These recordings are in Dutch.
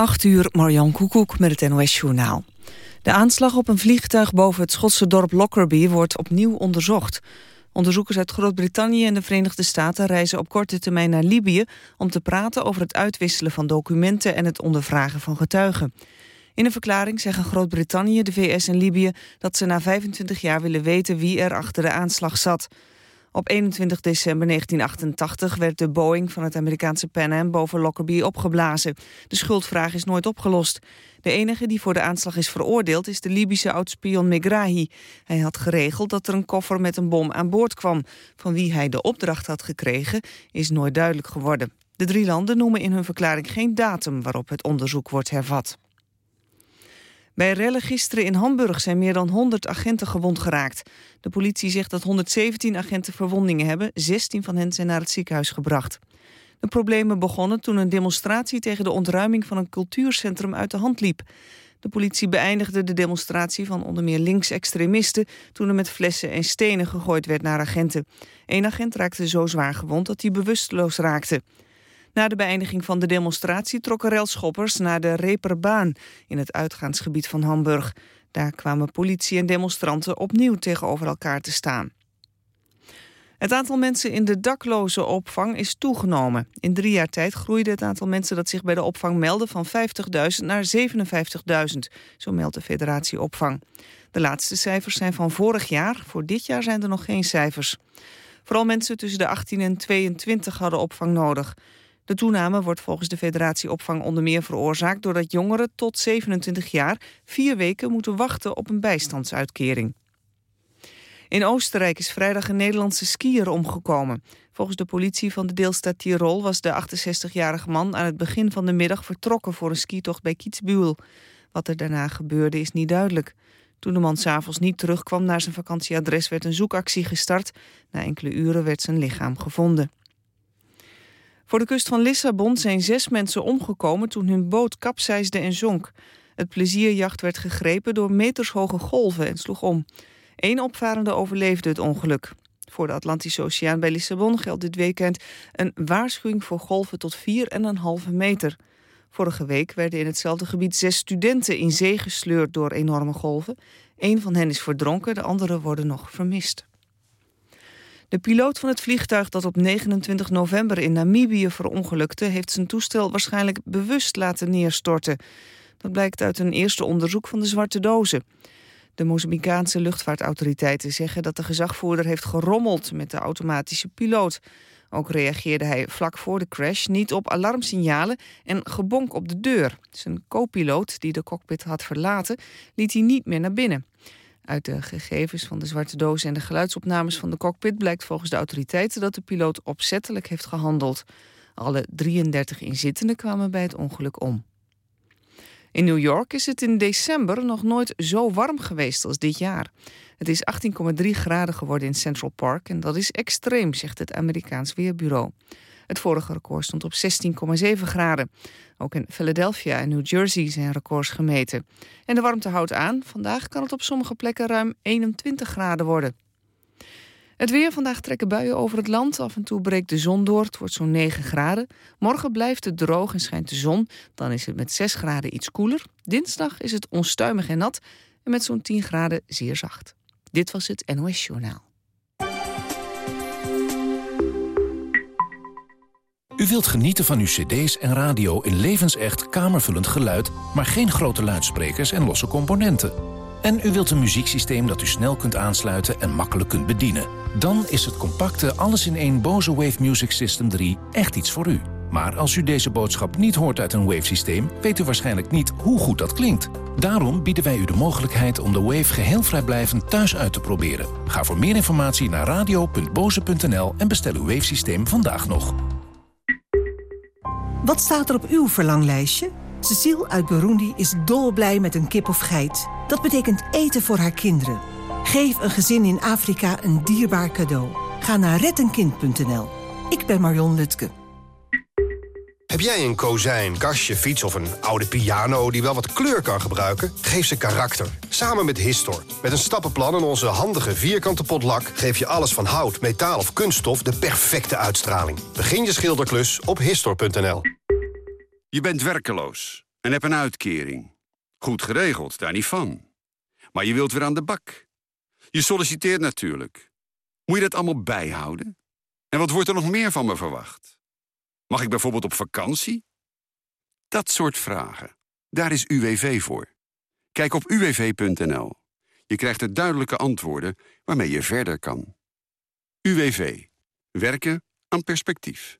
8 uur, Marjan Koekoek met het NOS-journaal. De aanslag op een vliegtuig boven het Schotse dorp Lockerbie wordt opnieuw onderzocht. Onderzoekers uit Groot-Brittannië en de Verenigde Staten reizen op korte termijn naar Libië... om te praten over het uitwisselen van documenten en het ondervragen van getuigen. In een verklaring zeggen Groot-Brittannië, de VS en Libië... dat ze na 25 jaar willen weten wie er achter de aanslag zat. Op 21 december 1988 werd de Boeing van het Amerikaanse Pan Am boven Lockerbie opgeblazen. De schuldvraag is nooit opgelost. De enige die voor de aanslag is veroordeeld is de Libische oudspion Megrahi. Hij had geregeld dat er een koffer met een bom aan boord kwam. Van wie hij de opdracht had gekregen is nooit duidelijk geworden. De drie landen noemen in hun verklaring geen datum waarop het onderzoek wordt hervat. Bij rellen gisteren in Hamburg zijn meer dan 100 agenten gewond geraakt. De politie zegt dat 117 agenten verwondingen hebben. 16 van hen zijn naar het ziekenhuis gebracht. De problemen begonnen toen een demonstratie tegen de ontruiming van een cultuurcentrum uit de hand liep. De politie beëindigde de demonstratie van onder meer linksextremisten... toen er met flessen en stenen gegooid werd naar agenten. Eén agent raakte zo zwaar gewond dat hij bewusteloos raakte. Na de beëindiging van de demonstratie trokken relschoppers naar de Reperbaan in het uitgaansgebied van Hamburg. Daar kwamen politie en demonstranten opnieuw tegenover elkaar te staan. Het aantal mensen in de dakloze opvang is toegenomen. In drie jaar tijd groeide het aantal mensen dat zich bij de opvang melden van 50.000 naar 57.000, zo meldt de federatie opvang. De laatste cijfers zijn van vorig jaar, voor dit jaar zijn er nog geen cijfers. Vooral mensen tussen de 18 en 22 hadden opvang nodig. De toename wordt volgens de federatie opvang onder meer veroorzaakt... doordat jongeren tot 27 jaar vier weken moeten wachten op een bijstandsuitkering. In Oostenrijk is vrijdag een Nederlandse skier omgekomen. Volgens de politie van de deelstaat Tirol was de 68-jarige man aan het begin van de middag vertrokken voor een skitocht bij Kitzbühel. Wat er daarna gebeurde is niet duidelijk. Toen de man s'avonds niet terugkwam naar zijn vakantieadres werd een zoekactie gestart. Na enkele uren werd zijn lichaam gevonden. Voor de kust van Lissabon zijn zes mensen omgekomen toen hun boot kapseisde en zonk. Het plezierjacht werd gegrepen door metershoge golven en sloeg om. Eén opvarende overleefde het ongeluk. Voor de Atlantische Oceaan bij Lissabon geldt dit weekend een waarschuwing voor golven tot 4,5 meter. Vorige week werden in hetzelfde gebied zes studenten in zee gesleurd door enorme golven. Eén van hen is verdronken, de anderen worden nog vermist. De piloot van het vliegtuig dat op 29 november in Namibië verongelukte... heeft zijn toestel waarschijnlijk bewust laten neerstorten. Dat blijkt uit een eerste onderzoek van de zwarte dozen. De Mozambicaanse luchtvaartautoriteiten zeggen dat de gezagvoerder heeft gerommeld met de automatische piloot. Ook reageerde hij vlak voor de crash niet op alarmsignalen en gebonk op de deur. Zijn co-piloot, die de cockpit had verlaten, liet hij niet meer naar binnen. Uit de gegevens van de zwarte doos en de geluidsopnames van de cockpit blijkt volgens de autoriteiten dat de piloot opzettelijk heeft gehandeld. Alle 33 inzittenden kwamen bij het ongeluk om. In New York is het in december nog nooit zo warm geweest als dit jaar. Het is 18,3 graden geworden in Central Park en dat is extreem, zegt het Amerikaans Weerbureau. Het vorige record stond op 16,7 graden. Ook in Philadelphia en New Jersey zijn records gemeten. En de warmte houdt aan. Vandaag kan het op sommige plekken ruim 21 graden worden. Het weer. Vandaag trekken buien over het land. Af en toe breekt de zon door. Het wordt zo'n 9 graden. Morgen blijft het droog en schijnt de zon. Dan is het met 6 graden iets koeler. Dinsdag is het onstuimig en nat. En met zo'n 10 graden zeer zacht. Dit was het NOS Journaal. U wilt genieten van uw cd's en radio in levensecht kamervullend geluid... maar geen grote luidsprekers en losse componenten. En u wilt een muzieksysteem dat u snel kunt aansluiten en makkelijk kunt bedienen. Dan is het compacte alles-in-één Bose Wave Music System 3 echt iets voor u. Maar als u deze boodschap niet hoort uit een Wave-systeem... weet u waarschijnlijk niet hoe goed dat klinkt. Daarom bieden wij u de mogelijkheid om de Wave geheel vrijblijvend thuis uit te proberen. Ga voor meer informatie naar radio.boze.nl en bestel uw Wave-systeem vandaag nog. Wat staat er op uw verlanglijstje? Cecile uit Burundi is dolblij met een kip of geit. Dat betekent eten voor haar kinderen. Geef een gezin in Afrika een dierbaar cadeau. Ga naar rettenkind.nl. Ik ben Marion Lutke. Heb jij een kozijn, kastje, fiets of een oude piano die wel wat kleur kan gebruiken? Geef ze karakter. Samen met Histor. Met een stappenplan en onze handige vierkante potlak... geef je alles van hout, metaal of kunststof de perfecte uitstraling. Begin je schilderklus op Histor.nl. Je bent werkeloos. en heb een uitkering. Goed geregeld, daar niet van. Maar je wilt weer aan de bak. Je solliciteert natuurlijk. Moet je dat allemaal bijhouden? En wat wordt er nog meer van me verwacht? Mag ik bijvoorbeeld op vakantie? Dat soort vragen. Daar is UWV voor. Kijk op uwv.nl. Je krijgt er duidelijke antwoorden waarmee je verder kan. UWV. Werken aan perspectief.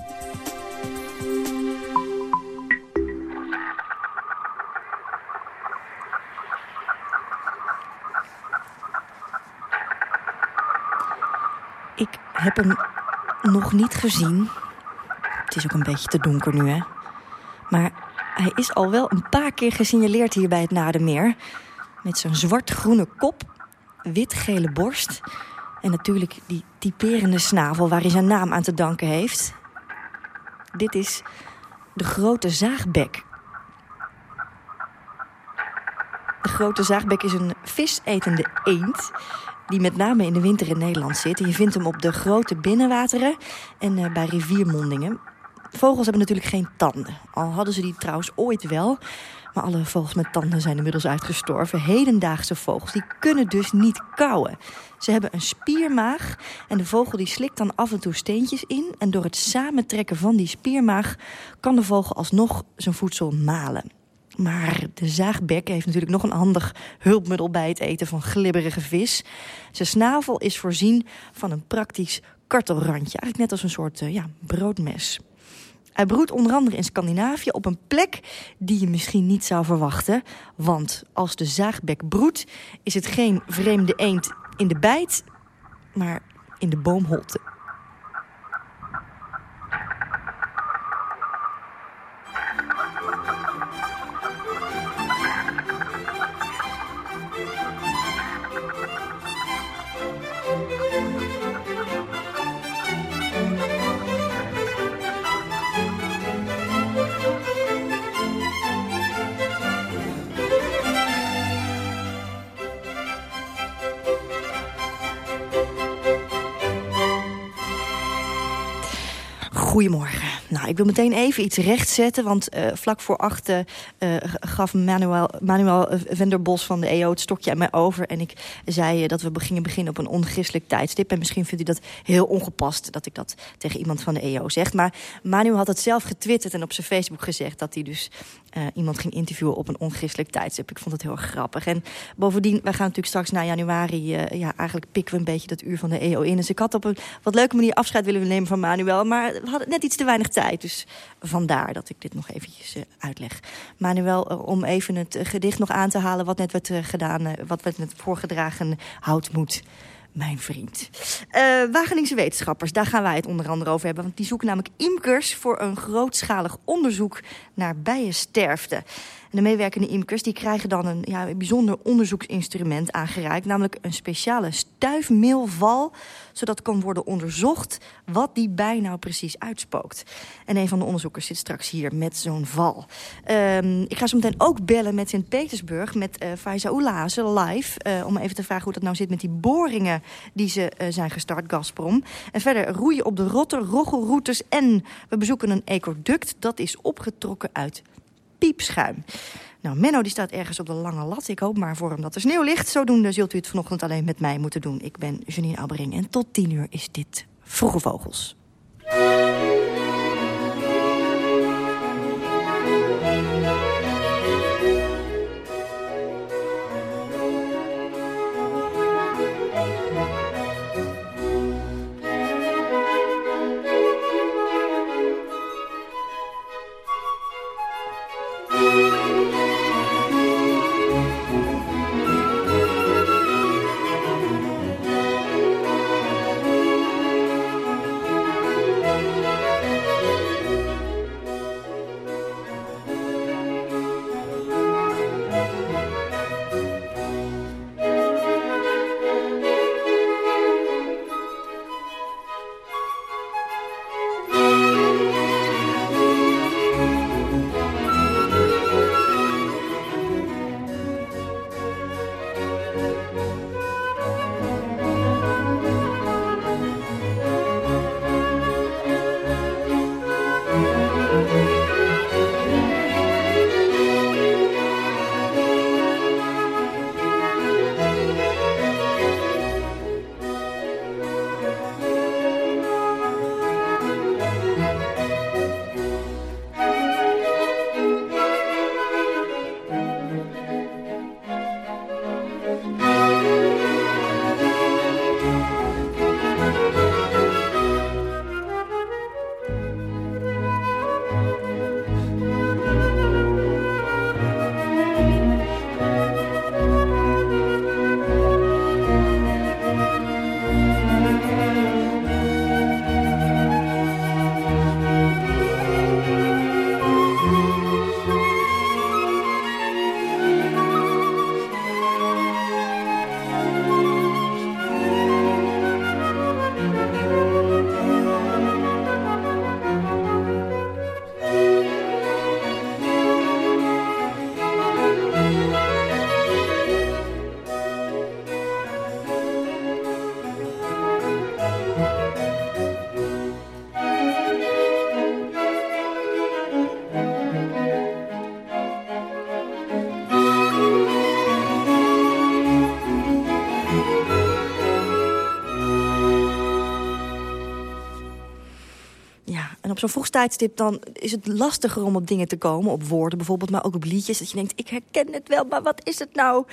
Heb hem nog niet gezien. Het is ook een beetje te donker nu, hè. Maar hij is al wel een paar keer gesignaleerd hier bij het Nadermeer. Met zijn zwart-groene kop, wit-gele borst... en natuurlijk die typerende snavel waar hij zijn naam aan te danken heeft. Dit is de grote zaagbek. De grote zaagbek is een visetende eend die met name in de winter in Nederland zit. je vindt hem op de grote binnenwateren en uh, bij riviermondingen. Vogels hebben natuurlijk geen tanden. Al hadden ze die trouwens ooit wel. Maar alle vogels met tanden zijn inmiddels uitgestorven. Hedendaagse vogels die kunnen dus niet kauwen. Ze hebben een spiermaag en de vogel die slikt dan af en toe steentjes in. En door het samentrekken van die spiermaag kan de vogel alsnog zijn voedsel malen. Maar de zaagbek heeft natuurlijk nog een handig hulpmiddel bij het eten van glibberige vis. Zijn snavel is voorzien van een praktisch kartelrandje. Eigenlijk net als een soort uh, ja, broodmes. Hij broedt onder andere in Scandinavië op een plek die je misschien niet zou verwachten. Want als de zaagbek broedt, is het geen vreemde eend in de bijt, maar in de boomholte. Ik wil meteen even iets rechtzetten. Want uh, vlak voor acht uh, gaf Manuel, Manuel Venderbos van de EO het stokje aan mij over. En ik zei dat we gingen beginnen op een onchristelijk tijdstip. En misschien vindt u dat heel ongepast dat ik dat tegen iemand van de EO zeg. Maar Manuel had het zelf getwitterd en op zijn Facebook gezegd... dat hij dus iemand ging interviewen op een onchristelijk tijdstip. Ik vond het heel grappig. En bovendien, wij gaan natuurlijk straks na januari... ja, eigenlijk pikken we een beetje dat uur van de EO in. Dus ik had op een wat leuke manier afscheid willen nemen van Manuel. Maar we hadden net iets te weinig tijd. Dus vandaar dat ik dit nog eventjes uh, uitleg. Manuel, uh, om even het uh, gedicht nog aan te halen... wat net werd gedaan, wat werd net voorgedragen... houdt moed mijn vriend. Uh, Wageningse wetenschappers, daar gaan wij het onder andere over hebben. Want die zoeken namelijk imkers voor een grootschalig onderzoek naar bijensterfte. De meewerkende imkers die krijgen dan een, ja, bijzonder onderzoeksinstrument aangereikt. Namelijk een speciale stuifmeelval. Zodat kan worden onderzocht wat die bij nou precies uitspookt. En een van de onderzoekers zit straks hier met zo'n val. Um, ik ga zo meteen ook bellen met Sint-Petersburg. Met uh, Faiza live. Uh, om even te vragen hoe dat nou zit met die boringen die ze uh, zijn gestart, Gazprom. En verder roeien op de rotter, roggelroutes. En we bezoeken een ecoduct dat is opgetrokken uit piepschuim. Nou, Menno die staat ergens op de lange lat. Ik hoop maar voor hem dat er sneeuw ligt. Zodoende zult u het vanochtend alleen met mij moeten doen. Ik ben Janine Albering en tot tien uur is dit Vroege Vogels. Zo'n vroeg tijdstip dan is het lastiger om op dingen te komen. Op woorden bijvoorbeeld, maar ook op liedjes. Dat je denkt, ik herken het wel, maar wat is het nou?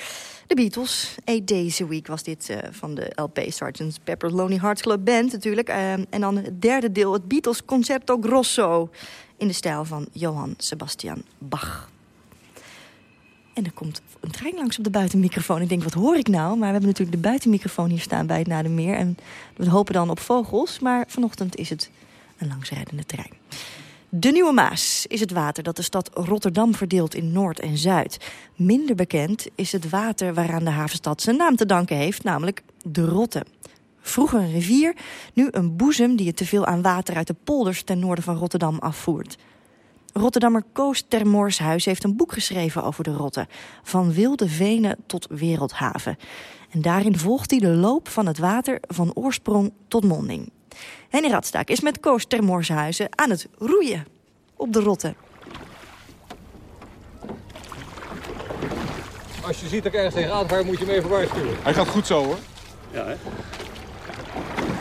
De Beatles, A Days a Week was dit uh, van de LP Sgt. Pepper's Lonely Hearts Club Band natuurlijk. Uh, en dan het derde deel, het Beatles Concerto Grosso. In de stijl van Johann Sebastian Bach. En er komt een trein langs op de buitenmicrofoon. Ik denk, wat hoor ik nou? Maar we hebben natuurlijk de buitenmicrofoon hier staan bij het Nadermeer. En we hopen dan op vogels. Maar vanochtend is het een langsrijdende trein. De Nieuwe Maas is het water dat de stad Rotterdam verdeelt in Noord en Zuid. Minder bekend is het water waaraan de havenstad zijn naam te danken heeft, namelijk de Rotte. Vroeger een rivier, nu een boezem die het teveel aan water uit de polders ten noorden van Rotterdam afvoert. Rotterdammer Koos Termoorshuis heeft een boek geschreven over de Rotte. Van wilde venen tot wereldhaven. En daarin volgt hij de loop van het water van oorsprong tot monding. Henny Radstaak is met Koos Termoorshuizen aan het roeien op de Rotte. Als je ziet dat ik ergens tegenaan ga, moet je hem even waarschuwen. Hij gaat goed zo hoor. Ja, hè?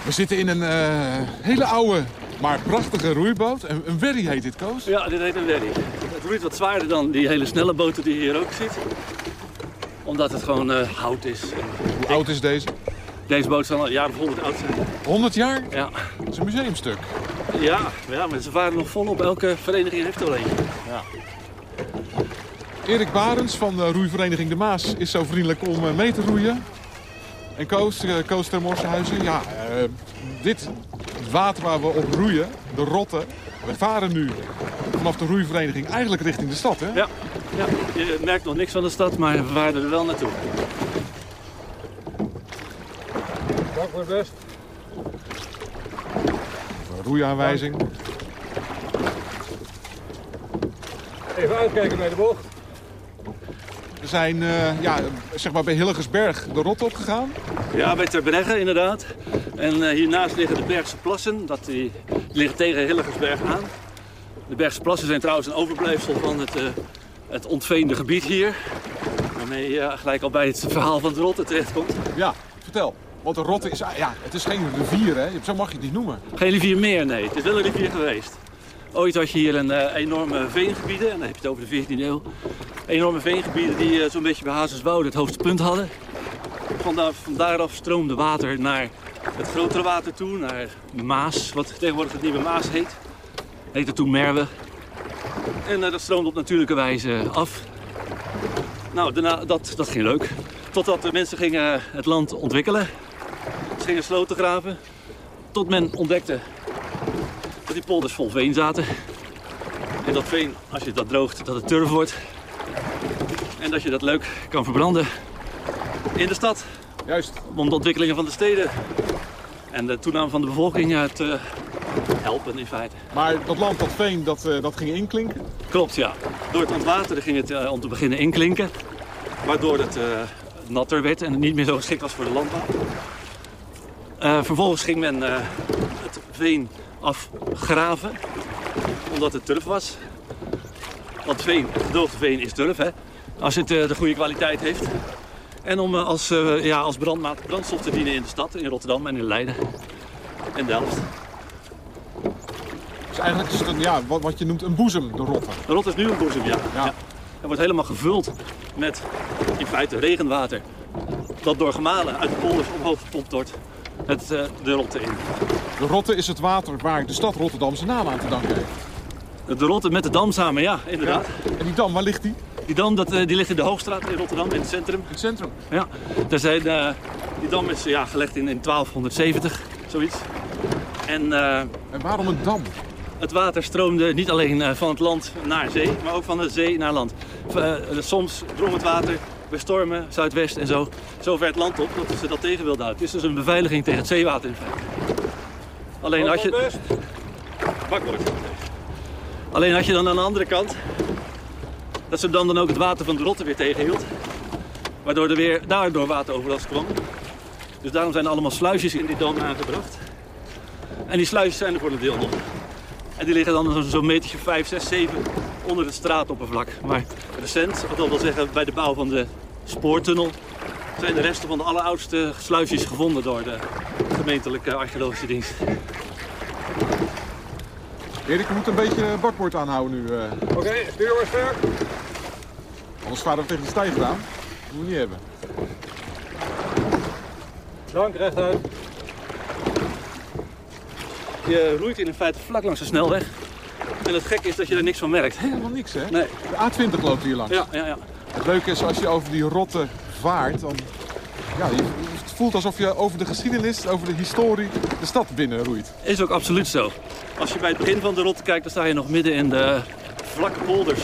We zitten in een uh, hele oude maar prachtige roeiboot. Een, een wherry heet dit, Koos? Ja, dit heet een wherry. Het roeit wat zwaarder dan die hele snelle boten die je hier ook ziet. Omdat het gewoon uh, hout is. Hoe oud is deze? Deze boot zal al een jaar of 100 oud zijn. 100 jaar? Ja. Dat is een museumstuk. Ja, ja maar ze varen nog volop. Elke vereniging heeft er een. Ja. Erik Barens van de roeivereniging De Maas is zo vriendelijk om mee te roeien. En Koos, uh, Koos ter Morsenhuizen, ja, uh, dit water waar we op roeien, de Rotte. We varen nu vanaf de roeivereniging eigenlijk richting de stad, hè? Ja, ja. je merkt nog niks van de stad, maar we varen er wel naartoe. Dank voor het best. Roeiaanwijzing. Even uitkijken bij de bocht. We zijn uh, ja, zeg maar bij Hilligersberg de rot opgegaan. Ja, bij Terbregge inderdaad. En uh, hiernaast liggen de Bergse Plassen. Dat die, die, liggen tegen Hilligersberg aan. De Bergse Plassen zijn trouwens een overblijfsel van het, uh, het ontveende gebied hier. Waarmee je gelijk al bij het verhaal van de Rotte terechtkomt. Ja, vertel. Want de Rotte is, ja, het is geen rivier, hè? Zo mag je het niet noemen. Geen rivier meer, nee. Het is wel een rivier geweest. Ooit had je hier een uh, enorme veengebieden, en dan heb je het over de 14e eeuw. Enorme veengebieden die uh, zo'n beetje bij Hazerswoude het hoogste punt hadden. Vandaar, van stroomde water naar het grotere water toe, naar Maas, wat tegenwoordig het Nieuwe Maas heet. Heette toen Merwe. En uh, dat stroomde op natuurlijke wijze af. Nou, daarna, dat, dat ging leuk. Totdat de mensen gingen het land ontwikkelen. Ze gingen sloten graven. Tot men ontdekte dat die polders vol veen zaten. En dat veen, als je dat droogt, dat het turf wordt. En dat je dat leuk kan verbranden in de stad. Juist. Om de ontwikkelingen van de steden en de toename van de bevolking te helpen in feite. Maar dat land, dat veen, dat, uh, dat ging inklinken? Klopt, ja. Door het ontwateren ging het uh, om te beginnen inklinken. Waardoor het uh, natter werd en niet meer zo geschikt was voor de landbouw. Vervolgens ging men het veen afgraven, omdat het turf was. Want veen, gedroogde veen is turf, hè? als het uh, de goede kwaliteit heeft. En om als, ja, als brandmaat brandstof te dienen in de stad, in Rotterdam en in Leiden en Delft. Dus eigenlijk is het een, ja, wat, wat je noemt een boezem, de Rotte. De Rotte is nu een boezem, ja. ja. ja. Het wordt helemaal gevuld met in feite regenwater. Dat door gemalen uit de polders omhoog gepompt wordt het, de Rotte in. De Rotte is het water waar de stad Rotterdam zijn naam aan te danken heeft. De Rotte met de dam samen, ja, inderdaad. Ja. En die dam, waar ligt die? Die dam dat, die ligt in de Hoogstraat in Rotterdam, in het centrum. In het centrum? Ja. Daar zijn, uh, die dam is ja, gelegd in, in 1270, zoiets. En, uh, en waarom een dam? Het water stroomde niet alleen van het land naar zee, maar ook van de zee naar land. soms drong het water bij stormen, zuidwest en zo, zo ver het land op dat ze dat tegen wilden houden. Het is dus een beveiliging tegen het zeewater in feite. Alleen had je... Alleen had je dan aan de andere kant dat ze dan, dan ook het water van de Rotte weer tegenhield. Waardoor er weer daardoor wateroverlast kwam. Dus daarom zijn er allemaal sluisjes in die dam aangebracht. En die sluisjes zijn er voor een deel nog. En die liggen dan zo'n metertje 5, 6, 7 onder het straatoppervlak. Maar recent, dat wil zeggen bij de bouw van de spoortunnel, zijn de resten van de alleroudste sluisjes gevonden door de gemeentelijke archeologische dienst. Erik, we moeten een beetje bakboord aanhouden nu. eh. Oké, okay, stuur maar. Anders varen we tegen de stijger aan. Dat moeten we niet hebben. Dank, rechtuit. Je roeit in feite vlak langs de snelweg. En het gekke is dat je er niks van merkt. Helemaal niks, hè? Nee. De A20 loopt hier langs. Ja, ja, ja. Het leuke is, als je over die rotte vaart, dan... Ja, je, het voelt alsof je over de geschiedenis, over de historie, de stad binnen roeit. Is ook absoluut zo. Als je bij het begin van de rotte kijkt, dan sta je nog midden in de vlakke polders.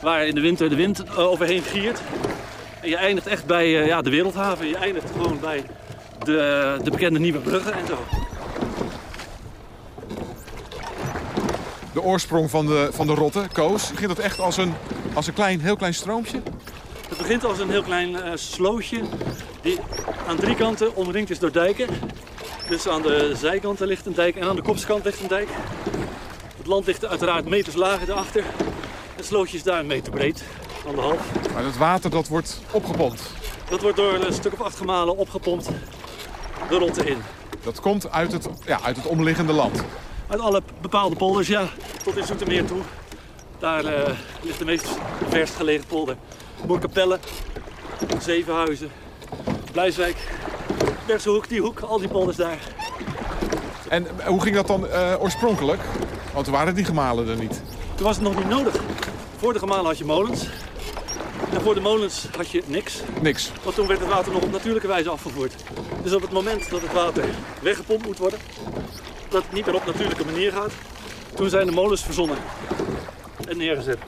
Waar in de winter de wind eh, overheen giert. En je eindigt echt bij eh, ja, de wereldhaven. Je eindigt gewoon bij de, de bekende Nieuwe Bruggen en zo. De oorsprong van de, van de rotte, Koos, begint dat echt als een, als een klein, heel klein stroompje? Het begint als een heel klein uh, slootje die aan drie kanten omringd is door dijken. Dus aan de zijkanten ligt een dijk en aan de kopskant ligt een dijk. Het land ligt uiteraard meters lager daarachter. Het slootje is daar een meter breed, anderhalf. Maar het water dat wordt opgepompt? Dat wordt door een stuk of acht gemalen opgepompt de rotte in. Dat komt uit het, ja, uit het omliggende land? Uit alle bepaalde polders, ja. Tot in Zoetermeer toe. Daar uh, ligt de meest verst gelegen polder. Moerkapelle, Zevenhuizen, Blijswijk, Bergshoek, die hoek, al die polders daar. En hoe ging dat dan uh, oorspronkelijk? Want waren die gemalen er niet. Toen was het nog niet nodig. Voor de gemalen had je molens. En voor de molens had je niks. Niks. Want toen werd het water nog op natuurlijke wijze afgevoerd. Dus op het moment dat het water weggepompt moet worden, dat het niet meer op natuurlijke manier gaat, toen zijn de molens verzonnen en neergezet.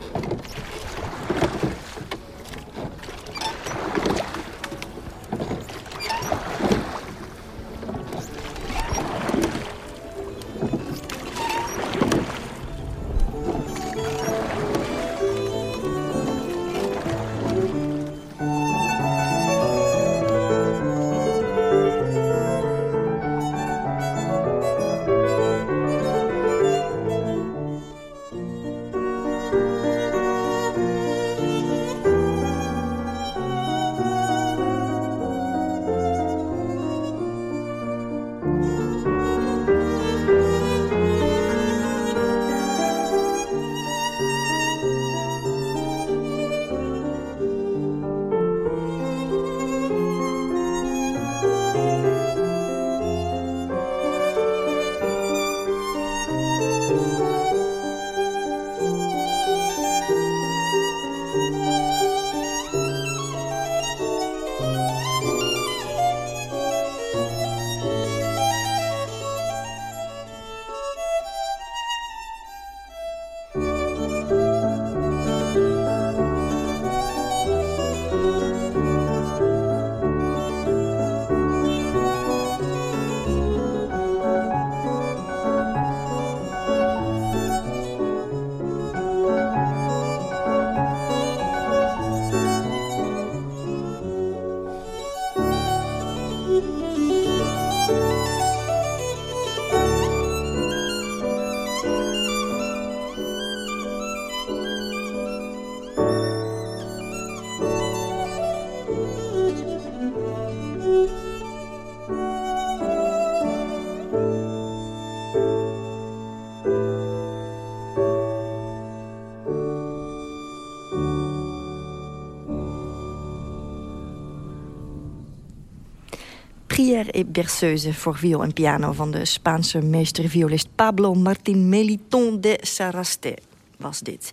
Prière et berceuse voor viool en piano... van de Spaanse meester-violist Pablo Martín Meliton de Saraste was dit.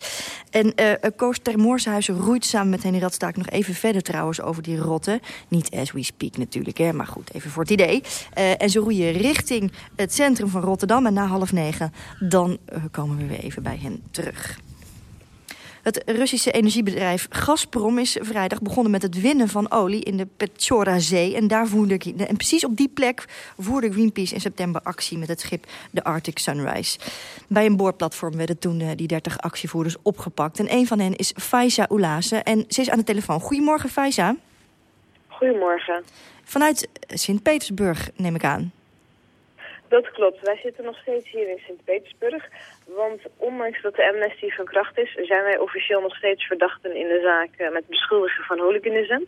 En uh, Koos Termoorshuizen roeit samen met Henny Radstaak nog even verder trouwens over die rotte. Niet as we speak natuurlijk, hè, maar goed, even voor het idee. Uh, en ze roeien richting het centrum van Rotterdam. En na half negen, dan komen we weer even bij hen terug. Het Russische energiebedrijf Gazprom is vrijdag begonnen met het winnen van olie in de Petchora-zee. En, daar voerde, en precies op die plek voerde Greenpeace in september actie met het schip de Arctic Sunrise. Bij een boorplatform werden toen die 30 actievoerders opgepakt. En een van hen is Faiza Oulase en ze is aan de telefoon. Goedemorgen Faiza. Goedemorgen. Vanuit Sint-Petersburg neem ik aan. Dat klopt. Wij zitten nog steeds hier in Sint-Petersburg. Want ondanks dat de amnesty van kracht is, zijn wij officieel nog steeds verdachten in de zaak uh, met beschuldigen van hooliganisme.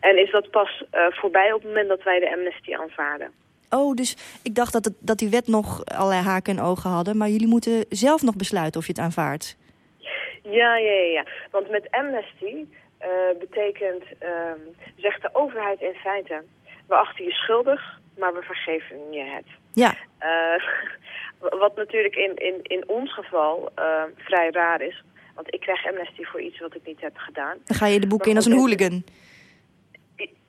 En is dat pas uh, voorbij op het moment dat wij de amnesty aanvaarden. Oh, dus ik dacht dat, het, dat die wet nog allerlei haken en ogen hadden. Maar jullie moeten zelf nog besluiten of je het aanvaardt. Ja, ja, ja. ja. Want met amnesty uh, betekent, um, zegt de overheid in feite... we achten je schuldig, maar we vergeven je het. Ja. Uh, wat natuurlijk in, in, in ons geval uh, vrij raar is. Want ik krijg amnesty voor iets wat ik niet heb gedaan. Dan ga je de boek in als een hooligan.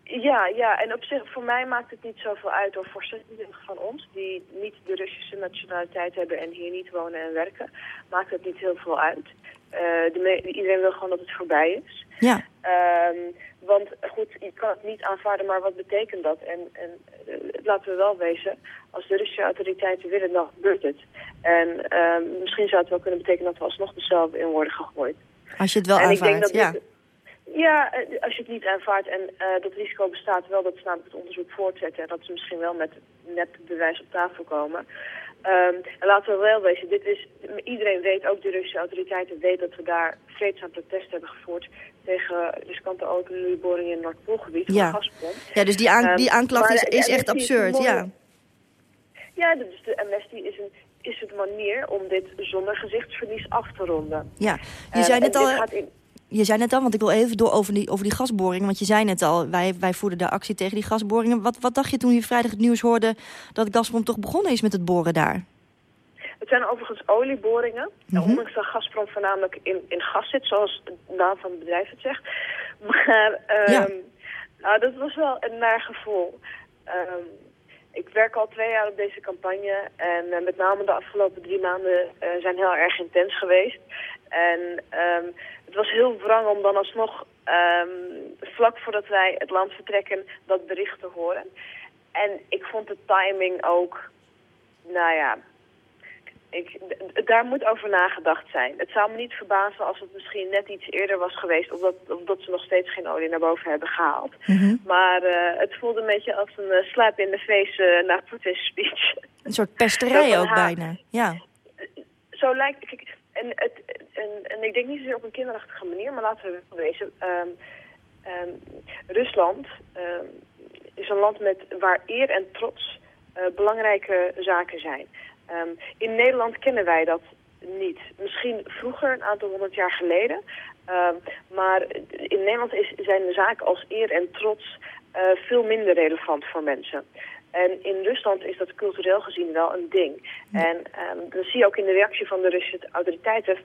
Ja, ja, en op zich, voor mij maakt het niet zoveel uit, of voor 26 van ons, die niet de Russische nationaliteit hebben en hier niet wonen en werken, maakt het niet heel veel uit. Uh, de iedereen wil gewoon dat het voorbij is. Ja. Um, want goed, je kan het niet aanvaarden, maar wat betekent dat? En, en uh, laten we wel wezen, als de Russische autoriteiten willen, dan gebeurt het. En uh, misschien zou het wel kunnen betekenen dat we alsnog de cel in worden gegooid. Als je het wel en aanvaardt, ja. Dit, ja, als je het niet aanvaardt en uh, dat risico bestaat wel dat ze namelijk het onderzoek voortzetten... en dat ze misschien wel met net bewijs op tafel komen... Um, en laten we wel wezen, dit is, iedereen weet, ook de Russische autoriteiten weten dat we daar vreedzaam protest hebben gevoerd tegen riskante olieboringen in het Noordpoolgebied van ja. Gazprom. Ja, dus die, aan, die aanklacht is, is echt absurd, is ja. Ja, dus de amnesty is een is het manier om dit zonder gezichtsverlies af te ronden. Ja, je zei net al... Je zei net al, want ik wil even door over die, over die gasboringen. Want je zei net al, wij, wij voerden de actie tegen die gasboringen. Wat, wat dacht je toen je vrijdag het nieuws hoorde dat Gazprom toch begonnen is met het boren daar? Het zijn overigens olieboringen. Mm -hmm. Ondanks dat Gazprom voornamelijk in, in gas zit, zoals de naam van het bedrijf het zegt. Maar um, ja. nou, dat was wel een naar gevoel. Um, ik werk al twee jaar op deze campagne en uh, met name de afgelopen drie maanden uh, zijn heel erg intens geweest. En um, het was heel wrang om dan alsnog vlak voordat wij het land vertrekken dat bericht te horen. En ik vond de timing ook, nou ja, ik, daar moet over nagedacht zijn. Het zou me niet verbazen als het misschien net iets eerder was geweest... omdat, omdat ze nog steeds geen olie naar boven hebben gehaald. Mm -hmm. Maar uh, het voelde een beetje als een uh, slap in de face uh, na Poetins speech. Een soort pesterij ook bijna, ja. Zo lijkt... Kijk, en, het, en, en ik denk niet zozeer op een kinderachtige manier, maar laten we wel wezen. Um, um, Rusland um, is een land met, waar eer en trots uh, belangrijke zaken zijn. Um, in Nederland kennen wij dat niet. Misschien vroeger, een aantal honderd jaar geleden. Um, maar in Nederland is, zijn de zaken als eer en trots uh, veel minder relevant voor mensen. En in Rusland is dat cultureel gezien wel een ding. Ja. En um, dan zie je ook in de reactie van de Russische autoriteiten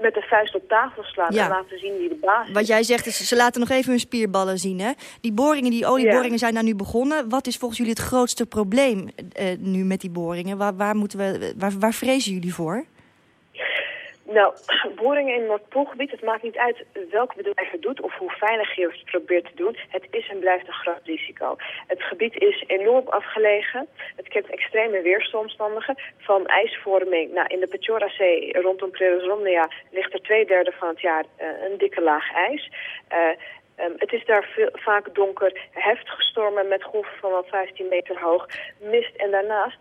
met de vuist op tafel slaan ja. en laten zien wie de baas is. Wat jij zegt is, ze laten nog even hun spierballen zien. Hè? Die boringen, die olieboringen ja. zijn daar nu begonnen. Wat is volgens jullie het grootste probleem uh, nu met die boringen? Waar, waar, moeten we, waar, waar vrezen jullie voor? Nou, boringen in Noordpoolgebied, het maakt niet uit welk bedrijf het doet of hoe veilig je het probeert te doen. Het is en blijft een groot risico. Het gebied is enorm afgelegen. Het kent extreme weersomstandigheden. Van ijsvorming, nou in de Pechora-zee rondom Prerozomnia ligt er twee derde van het jaar uh, een dikke laag ijs. Uh, Um, het is daar veel, vaak donker, heftige stormen met golven van wel 15 meter hoog, mist en daarnaast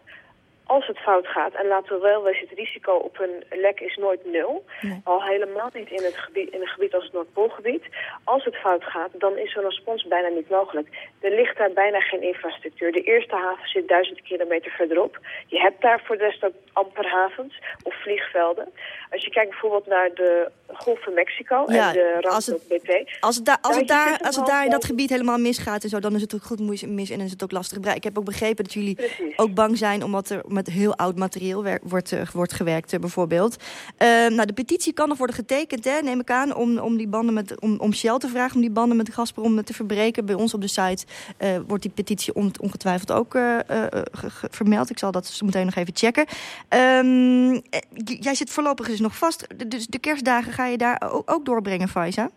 als het fout gaat, en laten we wel wezen, het risico op een lek is nooit nul. Nee. Al helemaal niet in, het gebied, in een gebied als het Noordpoolgebied. Als het fout gaat, dan is zo'n respons bijna niet mogelijk. Er ligt daar bijna geen infrastructuur. De eerste haven zit duizend kilometer verderop. Je hebt daar voor de rest ook amper havens of vliegvelden. Als je kijkt bijvoorbeeld naar de Golf van Mexico ja, en de het, BP. Als het, daar, als het, daar, als het daar in dat gebied helemaal misgaat en zo, dan is het ook goed mis en is het ook lastig. Ik heb ook begrepen dat jullie Precies. ook bang zijn omdat er met heel oud materieel wordt, uh, wordt gewerkt, uh, bijvoorbeeld. Uh, nou, de petitie kan nog worden getekend, hè, neem ik aan, om, om, die banden met, om, om Shell te vragen om die banden met Gazprom te verbreken. Bij ons op de site wordt die petitie on, ongetwijfeld ook vermeld. Ik zal dat zo meteen nog even checken. Um, jij zit voorlopig dus nog vast. Dus de kerstdagen ga je daar ook, ook doorbrengen, Faiza?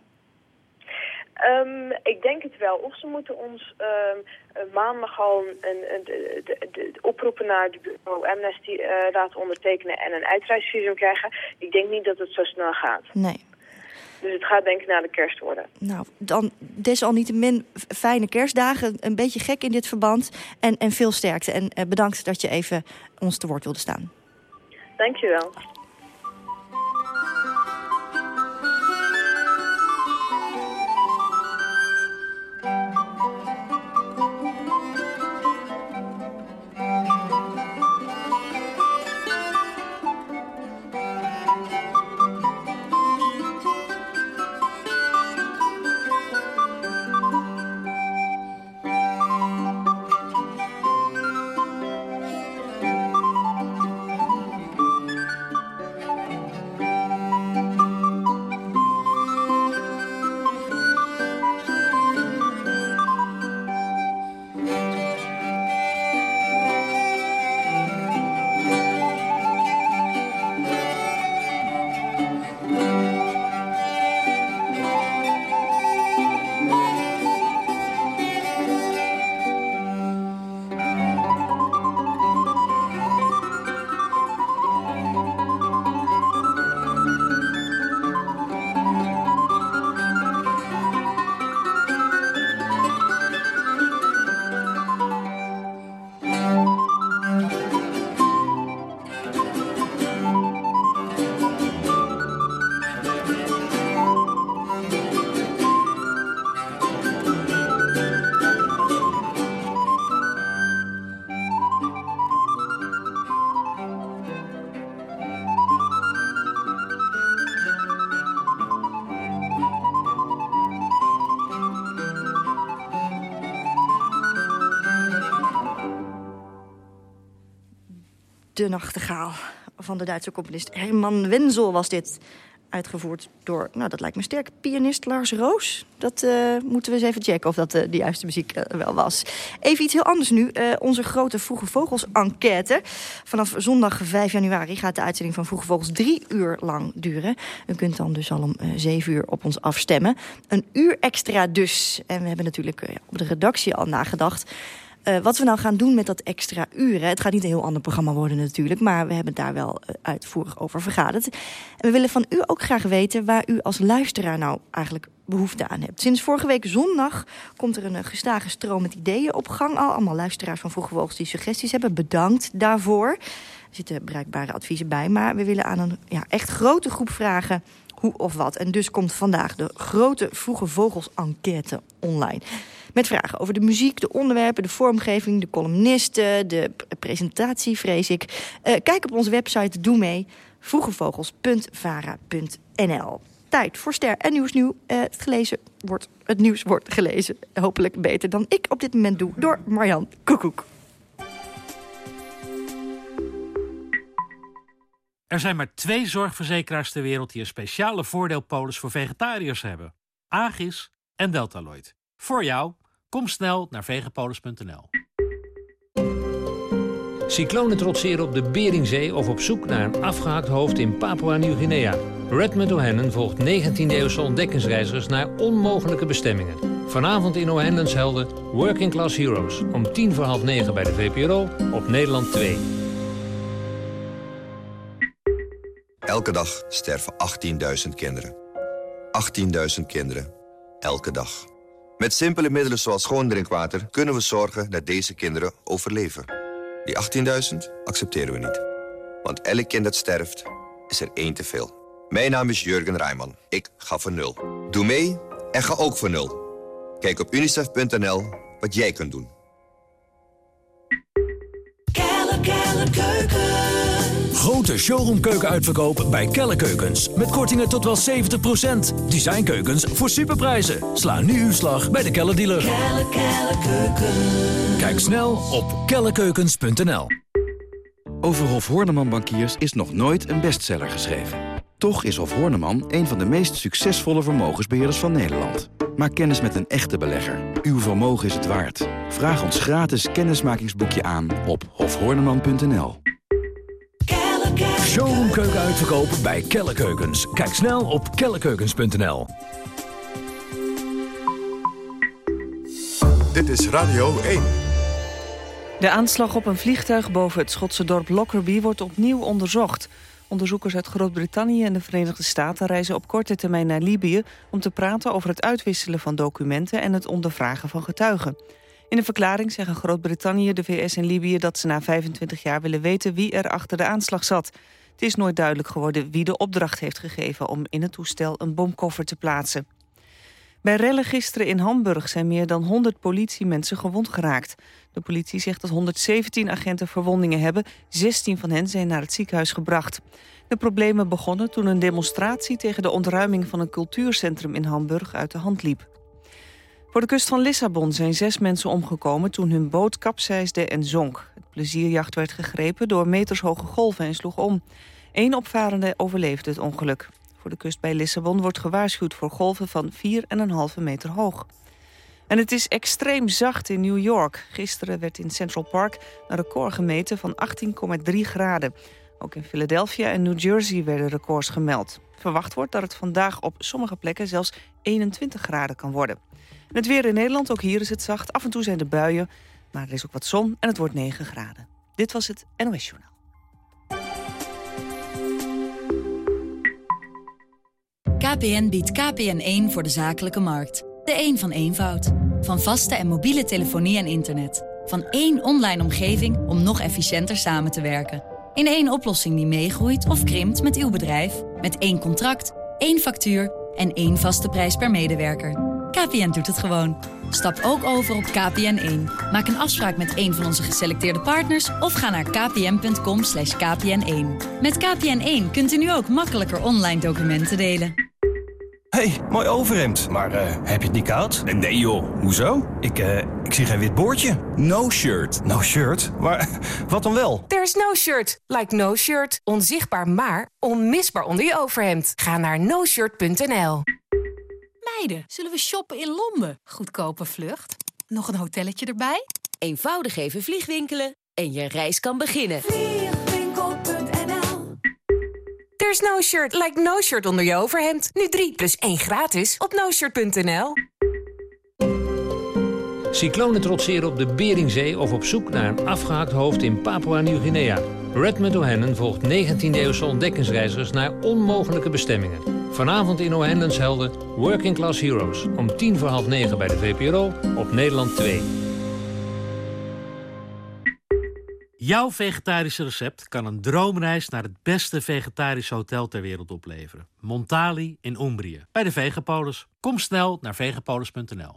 Um, ik denk het wel. Of ze moeten ons um, maandag al een, een, de, de, de oproepen naar de bureau Amnesty uh, laten ondertekenen en een uitreisvisum krijgen. Ik denk niet dat het zo snel gaat. Nee. Dus het gaat denk ik na de kerst worden. Nou, dan desalniettemin fijne kerstdagen. Een beetje gek in dit verband. En, en veel sterkte. En uh, bedankt dat je even ons te woord wilde staan. Dank De Nachtegaal van de Duitse componist Herman Wenzel was dit. Uitgevoerd door, nou dat lijkt me sterk, pianist Lars Roos. Dat uh, moeten we eens even checken of dat uh, de juiste muziek uh, wel was. Even iets heel anders nu. onze grote Vroege Vogels enquête. Vanaf zondag 5 januari gaat de uitzending van Vroege Vogels drie uur lang duren. U kunt dan dus al om zeven uur op ons afstemmen. Een uur extra dus. En we hebben natuurlijk op de redactie al nagedacht uh, wat we nou gaan doen met dat extra uren. Het gaat niet een heel ander programma worden natuurlijk... maar we hebben daar wel uh, uitvoerig over vergaderd. En we willen van u ook graag weten... waar u als luisteraar nou eigenlijk behoefte aan hebt. Sinds vorige week zondag komt er een uh, gestage stroom met ideeën op gang. Al allemaal luisteraars van Vroege Vogels die suggesties hebben. Bedankt daarvoor. Er zitten bereikbare adviezen bij. Maar we willen aan een ja, echt grote groep vragen hoe of wat. En dus komt vandaag de grote Vroege Vogels enquête online. Met vragen over de muziek, de onderwerpen, de vormgeving, de columnisten, de presentatie, vrees ik. Uh, kijk op onze website, doe mee, vroegevogels.vara.nl. Tijd voor ster en nieuwsnieuw. Het, gelezen wordt, het nieuws wordt gelezen, hopelijk beter dan ik op dit moment doe, door Marjan Koekoek. Er zijn maar twee zorgverzekeraars ter wereld die een speciale voordeelpolis voor vegetariërs hebben. Agis en Deltaloid. Voor jou, kom snel naar vegapolis.nl. Cyclonen trotseren op de Beringzee of op zoek naar een afgehakt hoofd in Papua-Nieuw-Guinea. Redmond O'Hanlon volgt 19e-eeuwse ontdekkingsreizigers naar onmogelijke bestemmingen. Vanavond in O'Hanlon's Helden Working Class Heroes. Om tien voor half negen bij de VPRO op Nederland 2. Elke dag sterven 18.000 kinderen. 18.000 kinderen. Elke dag. Met simpele middelen zoals schoon drinkwater kunnen we zorgen dat deze kinderen overleven. Die 18.000 accepteren we niet. Want elk kind dat sterft, is er één te veel. Mijn naam is Jurgen Rijman. Ik ga voor nul. Doe mee en ga ook voor nul. Kijk op unicef.nl wat jij kunt doen. Grote showroomkeuken uitverkoop bij Kelle Keukens. Met kortingen tot wel 70%. Designkeukens voor superprijzen. Sla nu uw slag bij de Kelle dealer. Kelle. Kijk snel op kellekeukens.nl. Over Hof Horneman Bankiers is nog nooit een bestseller geschreven. Toch is Hof Horneman een van de meest succesvolle vermogensbeheerders van Nederland. Maak kennis met een echte belegger. Uw vermogen is het waard. Vraag ons gratis kennismakingsboekje aan op hofhorneman.nl. Showroomkeuken uitverkopen bij Kelle Keukens. Kijk snel op kellekeukens.nl. Dit is Radio 1. De aanslag op een vliegtuig boven het Schotse dorp Lockerbie wordt opnieuw onderzocht. Onderzoekers uit Groot-Brittannië en de Verenigde Staten reizen op korte termijn naar Libië... om te praten over het uitwisselen van documenten en het ondervragen van getuigen. In een verklaring zeggen Groot-Brittannië, de VS en Libië... dat ze na 25 jaar willen weten wie er achter de aanslag zat. Het is nooit duidelijk geworden wie de opdracht heeft gegeven... om in het toestel een bomkoffer te plaatsen. Bij rellen gisteren in Hamburg zijn meer dan 100 politiemensen gewond geraakt. De politie zegt dat 117 agenten verwondingen hebben. 16 van hen zijn naar het ziekenhuis gebracht. De problemen begonnen toen een demonstratie tegen de ontruiming van een cultuurcentrum in Hamburg uit de hand liep. Voor de kust van Lissabon zijn zes mensen omgekomen toen hun boot kapseisde en zonk. Het plezierjacht werd gegrepen door metershoge golven en sloeg om. Eén opvarende overleefde het ongeluk. Voor de kust bij Lissabon wordt gewaarschuwd voor golven van 4,5 meter hoog. En het is extreem zacht in New York. Gisteren werd in Central Park een record gemeten van 18,3 graden. Ook in Philadelphia en New Jersey werden records gemeld. Verwacht wordt dat het vandaag op sommige plekken zelfs 21 graden kan worden. Het weer in Nederland, ook hier is het zacht. Af en toe zijn er buien, maar er is ook wat zon en het wordt 9 graden. Dit was het NOS Journaal. KPN biedt KPN1 voor de zakelijke markt. De een van eenvoud. Van vaste en mobiele telefonie en internet. Van één online omgeving om nog efficiënter samen te werken. In één oplossing die meegroeit of krimpt met uw bedrijf. Met één contract, één factuur en één vaste prijs per medewerker. KPN doet het gewoon. Stap ook over op KPN1. Maak een afspraak met een van onze geselecteerde partners... of ga naar kpn.com kpn1. Met KPN1 kunt u nu ook makkelijker online documenten delen. hey, mooi overhemd. Maar uh, heb je het niet koud? Nee joh, hoezo? Ik, uh, ik zie geen wit boordje. No shirt. No shirt? Maar wat dan wel? There's no shirt. Like no shirt. Onzichtbaar maar onmisbaar onder je overhemd. Ga naar noshirt.nl Zullen we shoppen in Londen? Goedkope vlucht. Nog een hotelletje erbij? Eenvoudig even vliegwinkelen en je reis kan beginnen. There's no shirt, like no shirt onder je overhemd. Nu 3 plus 1 gratis op noshirt.nl. Cyclonen trotseren op de Beringzee of op zoek naar een afgehaakt hoofd in Papua-Nieuw-Guinea. Redmond O'Hanlon volgt 19e-eeuwse ontdekkingsreizigers naar onmogelijke bestemmingen. Vanavond in O'Hanlon's Helden Working Class Heroes. Om tien voor half negen bij de VPRO op Nederland 2. Jouw vegetarische recept kan een droomreis naar het beste vegetarische hotel ter wereld opleveren. Montali in Umbrië, bij de Vegapolis. Kom snel naar vegapolis.nl.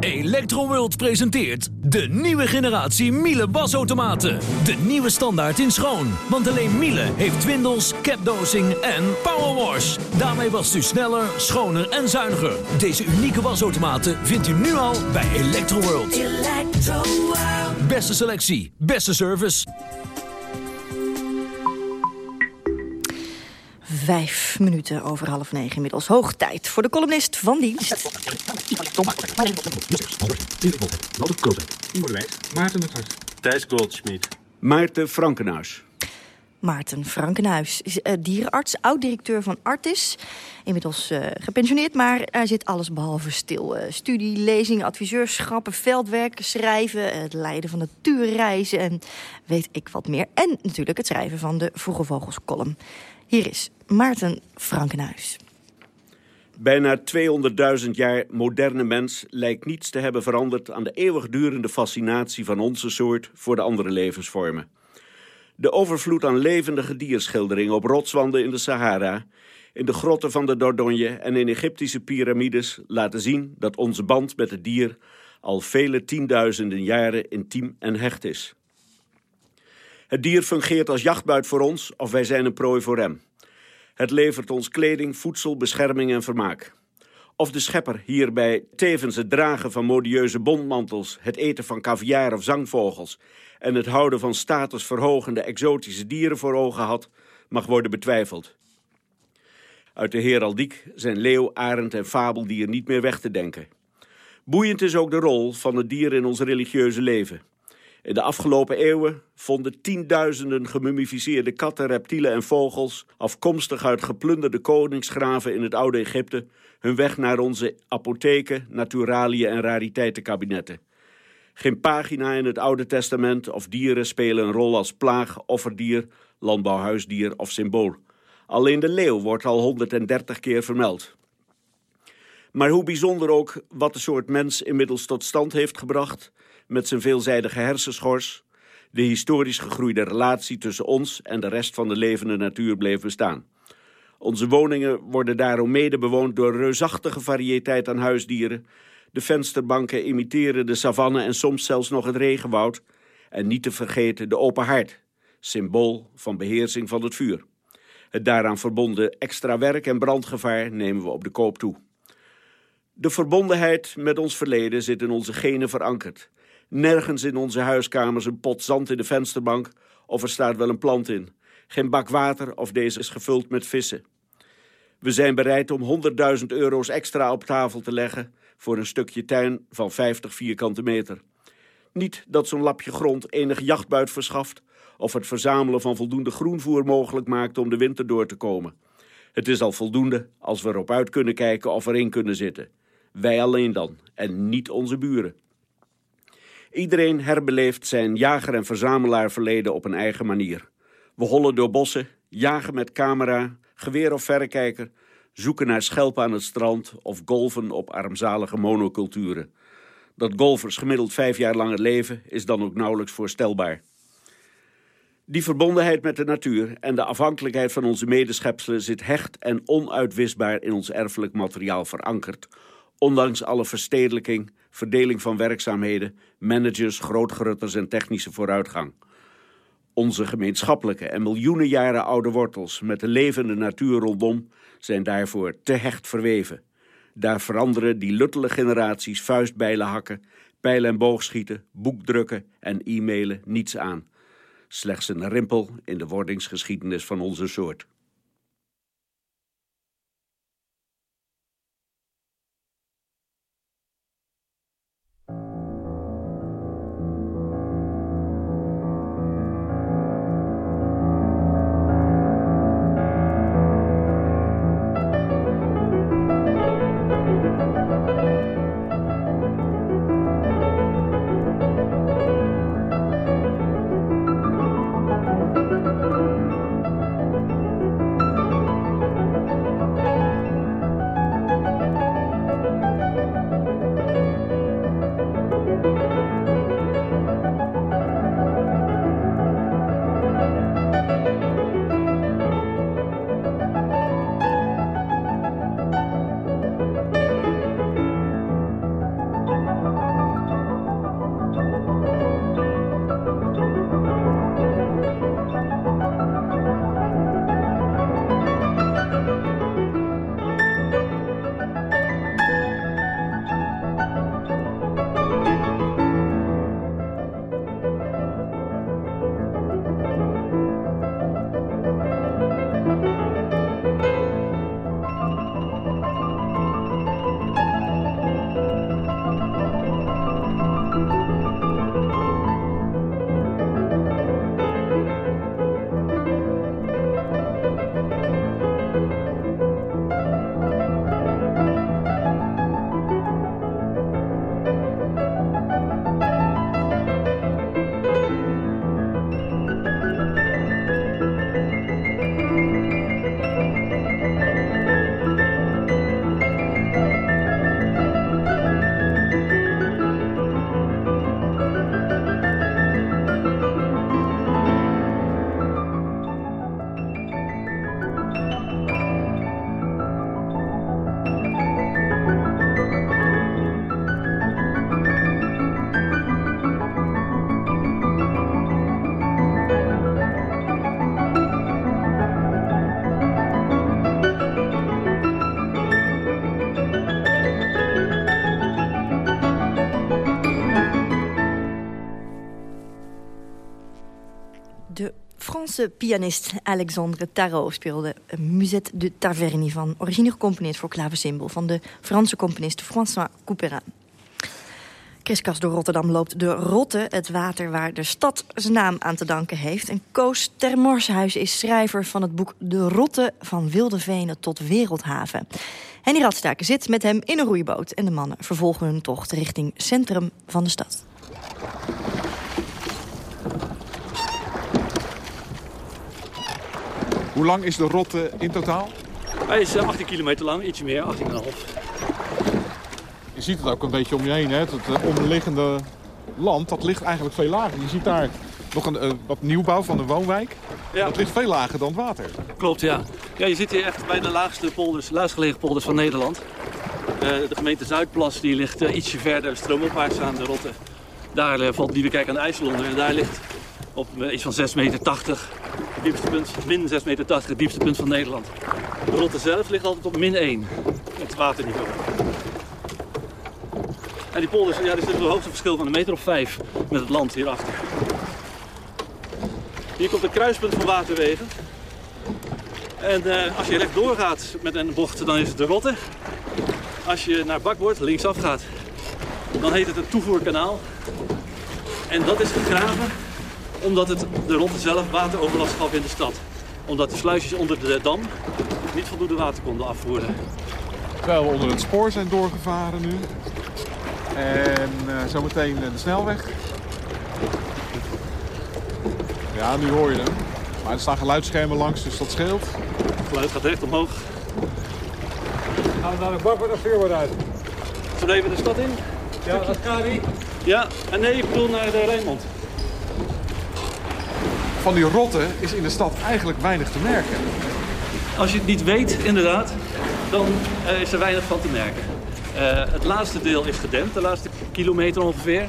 Electroworld presenteert de nieuwe generatie Miele wasautomaten. De nieuwe standaard in schoon. Want alleen Miele heeft twindels, capdosing en powerwash. Daarmee wast u sneller, schoner en zuiniger. Deze unieke wasautomaten vindt u nu al bij Electroworld. Electroworld. Beste selectie, beste service. Vijf minuten over half negen inmiddels. Hoog tijd voor de columnist van dienst. Maarten het Hart. Thijs Goldschmidt. Maarten Frankenhuis. Maarten Frankenhuis is uh, dierenarts, oud-directeur van Artis. Inmiddels uh, gepensioneerd, maar hij zit alles behalve stil. Uh, studie, lezingen, adviseurschappen, veldwerk, schrijven... het leiden van natuurreizen en weet ik wat meer. En natuurlijk het schrijven van de Vroege Vogels column. Hier is Maarten Frankenhuis. Bijna 200.000 jaar moderne mens lijkt niets te hebben veranderd... aan de eeuwigdurende fascinatie van onze soort voor de andere levensvormen. De overvloed aan levendige dierschilderingen op rotswanden in de Sahara... in de grotten van de Dordogne en in Egyptische piramides... laten zien dat onze band met het dier al vele tienduizenden jaren intiem en hecht is. Het dier fungeert als jachtbuit voor ons of wij zijn een prooi voor hem. Het levert ons kleding, voedsel, bescherming en vermaak. Of de schepper hierbij tevens het dragen van modieuze bondmantels... het eten van caviar of zangvogels... en het houden van statusverhogende exotische dieren voor ogen had... mag worden betwijfeld. Uit de heraldiek zijn leeuw, arend en fabeldier niet meer weg te denken. Boeiend is ook de rol van het dier in ons religieuze leven... In de afgelopen eeuwen vonden tienduizenden gemummificeerde katten, reptielen en vogels, afkomstig uit geplunderde koningsgraven in het oude Egypte, hun weg naar onze apotheken, naturaliën en rariteitenkabinetten. Geen pagina in het Oude Testament of dieren spelen een rol als plaag, offerdier, landbouwhuisdier of symbool. Alleen de leeuw wordt al 130 keer vermeld. Maar hoe bijzonder ook wat de soort mens inmiddels tot stand heeft gebracht met zijn veelzijdige hersenschors, de historisch gegroeide relatie tussen ons en de rest van de levende natuur bleef bestaan. Onze woningen worden daarom mede bewoond door reusachtige variëteit aan huisdieren. De vensterbanken imiteren de savanne en soms zelfs nog het regenwoud. En niet te vergeten de open haard, symbool van beheersing van het vuur. Het daaraan verbonden extra werk en brandgevaar nemen we op de koop toe. De verbondenheid met ons verleden zit in onze genen verankerd. Nergens in onze huiskamers een pot zand in de vensterbank of er staat wel een plant in. Geen bak water of deze is gevuld met vissen. We zijn bereid om 100.000 euro's extra op tafel te leggen voor een stukje tuin van 50 vierkante meter. Niet dat zo'n lapje grond enig jachtbuit verschaft of het verzamelen van voldoende groenvoer mogelijk maakt om de winter door te komen. Het is al voldoende als we erop uit kunnen kijken of erin kunnen zitten. Wij alleen dan en niet onze buren. Iedereen herbeleeft zijn jager- en verzamelaar verleden op een eigen manier. We hollen door bossen, jagen met camera, geweer of verrekijker... zoeken naar schelpen aan het strand of golven op armzalige monoculturen. Dat golfers gemiddeld vijf jaar langer leven is dan ook nauwelijks voorstelbaar. Die verbondenheid met de natuur en de afhankelijkheid van onze medeschepselen zit hecht en onuitwisbaar in ons erfelijk materiaal verankerd, ondanks alle verstedelijking, verdeling van werkzaamheden, managers, grootgerutters en technische vooruitgang. Onze gemeenschappelijke en miljoenen jaren oude wortels met de levende natuur rondom zijn daarvoor te hecht verweven. Daar veranderen die luttele generaties vuistbijlen hakken, pijlen en boogschieten, boekdrukken en e-mailen niets aan. Slechts een rimpel in de wordingsgeschiedenis van onze soort. Franse pianist Alexandre Tarot speelde Musette de Taverny van origine gecomponeerd voor klaversymbol van de Franse componist François Couperin. Chris door Rotterdam loopt de Rotte, het water waar de stad zijn naam aan te danken heeft. En Koos Termorshuis is schrijver van het boek De Rotte van Wilde Venen tot Wereldhaven. Henny Radstaken zit met hem in een roeiboot en de mannen vervolgen hun tocht richting centrum van de stad. Hoe lang is de rotte in totaal? Hij is 18 eh, kilometer lang, ietsje meer, 18,5. Je ziet het ook een beetje om je heen, hè? het uh, omliggende land, dat ligt eigenlijk veel lager. Je ziet daar nog een uh, wat nieuwbouw van een woonwijk. Ja. Dat ligt veel lager dan het water. Klopt, ja. ja. Je zit hier echt bij de laagste polders, laagst gelegen polders van Nederland. de gemeente Zuidplas die ligt ietsje verder stroomopwaarts aan de Rotte. Daar valt Nieuwekerk aan de IJssel onder en daar ligt op iets van 6,80 meter diepste punt, min 6,80 meter, het diepste punt van Nederland. De Rotte zelf ligt altijd op min 1, het waterniveau. En die polders, ja, zit een hoogste verschil van een meter of 5 met het land hierachter. Hier komt een kruispunt van waterwegen. En uh, als je rechtdoor gaat met een bocht, dan is het de Rotte. Als je naar Bakboord linksaf gaat, dan heet het een toevoerkanaal. En dat is gegraven omdat het de Rotte zelf wateroverlast gaf in de stad. Omdat de sluisjes onder de dam niet voldoende water konden afvoeren. Terwijl we onder het spoor zijn doorgevaren nu. En uh, zometeen de snelweg. Ja, nu hoor je hem. Maar er staan geluidsschermen langs, dus dat scheelt. Het geluid gaat recht omhoog. Gaan we naar de Bakboord of Veerwoord uit? Zullen we even de stad in? Ja, niet. Ja, en nee, ik bedoel naar de Rijnmond. Van die rotten is in de stad eigenlijk weinig te merken. Als je het niet weet, inderdaad, dan eh, is er weinig van te merken. Eh, het laatste deel is gedempt, de laatste kilometer ongeveer.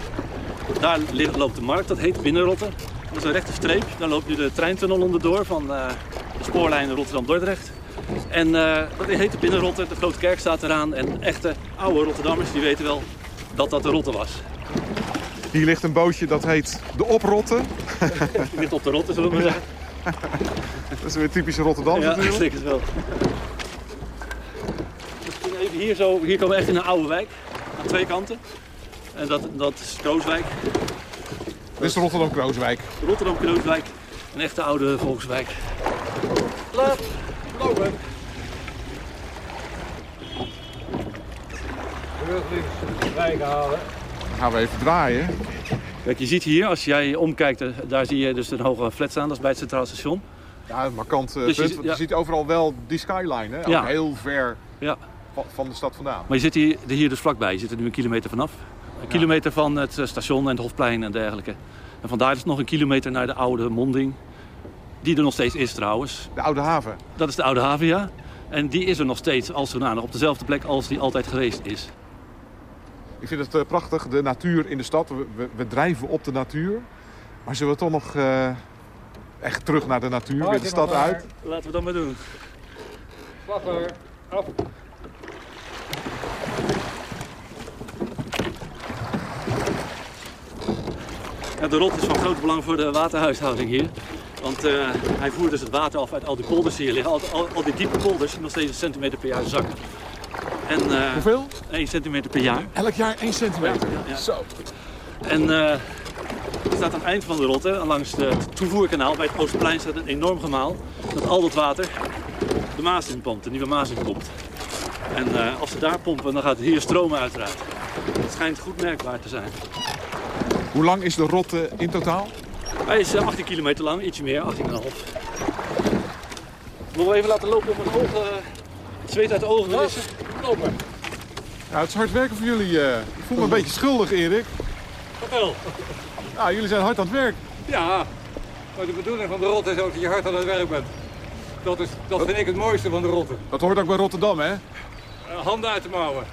Daar loopt de markt, dat heet Binnenrotten. Dat is een rechte streep. Daar loopt nu de treintunnel onderdoor van eh, de spoorlijn Rotterdam-Dordrecht. En dat heet de Binnenrotten, de grote kerk staat eraan. En echte oude Rotterdammers die weten wel dat dat de Rotte was. Hier ligt een bootje dat heet de Oprotten. Die ligt op de Rotte, zullen we maar zeggen. Dat is weer typisch Rotterdam Ja, denk het wel. Even hier, zo, hier komen we echt in een oude wijk. Aan twee kanten. En dat, dat is Krooswijk. Dit is Rotterdam-Krooswijk. Rotterdam-Krooswijk. Een echte oude volkswijk. Laat lopen. Terug links, wijk halen. Gaan we even draaien. Kijk, je ziet hier, als jij omkijkt, eh, daar zie je dus een hoge flat staan. Dat is bij het Centraal Station. Ja, een markant eh, Dus je punt. want je ja. ziet overal wel die skyline. Hè? Ook Ja. heel ver Ja. va- van de stad vandaan. Maar je zit hier, hier dus vlakbij. Je zit er nu een kilometer vanaf. Een kilometer van het eh, station en het Hofplein en dergelijke. En vandaar dus nog een kilometer naar de oude monding. Die er nog steeds is trouwens. De oude haven. Dat is de oude haven, ja. En die is er nog steeds als zodanig op dezelfde plek als die altijd geweest is. Ik vind het eh, prachtig, de natuur in de stad. We, we, we drijven op de natuur. Maar zullen we toch nog eh, echt terug naar de natuur, weer de stad uit? Laten we dat maar doen. Slagger, af. Ja, de rot is van groot belang voor de waterhuishouding hier. Want eh, hij voert dus het water af uit al die polders die hier liggen. Al, al, al die diepe polders, die nog steeds een centimeter per jaar zakken. En, eh, Hoeveel? 1 centimeter per jaar. Elk jaar 1 centimeter. Ja. Zo. En er staat aan het eind van de rotte, langs het toevoerkanaal bij het Oostplein, staat een enorm gemaal. Dat al dat water de Maas in pompt, de nieuwe Maas in pompt. En eh, als ze daar pompen, dan gaat het hier stromen uiteraard. Het schijnt goed merkbaar te zijn. Hoe lang is de rotte in totaal? Hij is eh, 18 kilometer lang, ietsje meer, 18,5. Nog even laten lopen om het oog, het zweet uit de ogen te wissen. Lopen. Ja, het is hard werken voor jullie. eh. ik voel me een beetje schuldig, Erik. Vertel. Ja, jullie zijn hard aan het werk. Ja, maar de bedoeling van de rotte is ook dat je hard aan het werk bent. Dat, is, dat vind ik het mooiste van de rotte. Dat hoort ook bij Rotterdam, hè? Eh, handen uit de mouwen.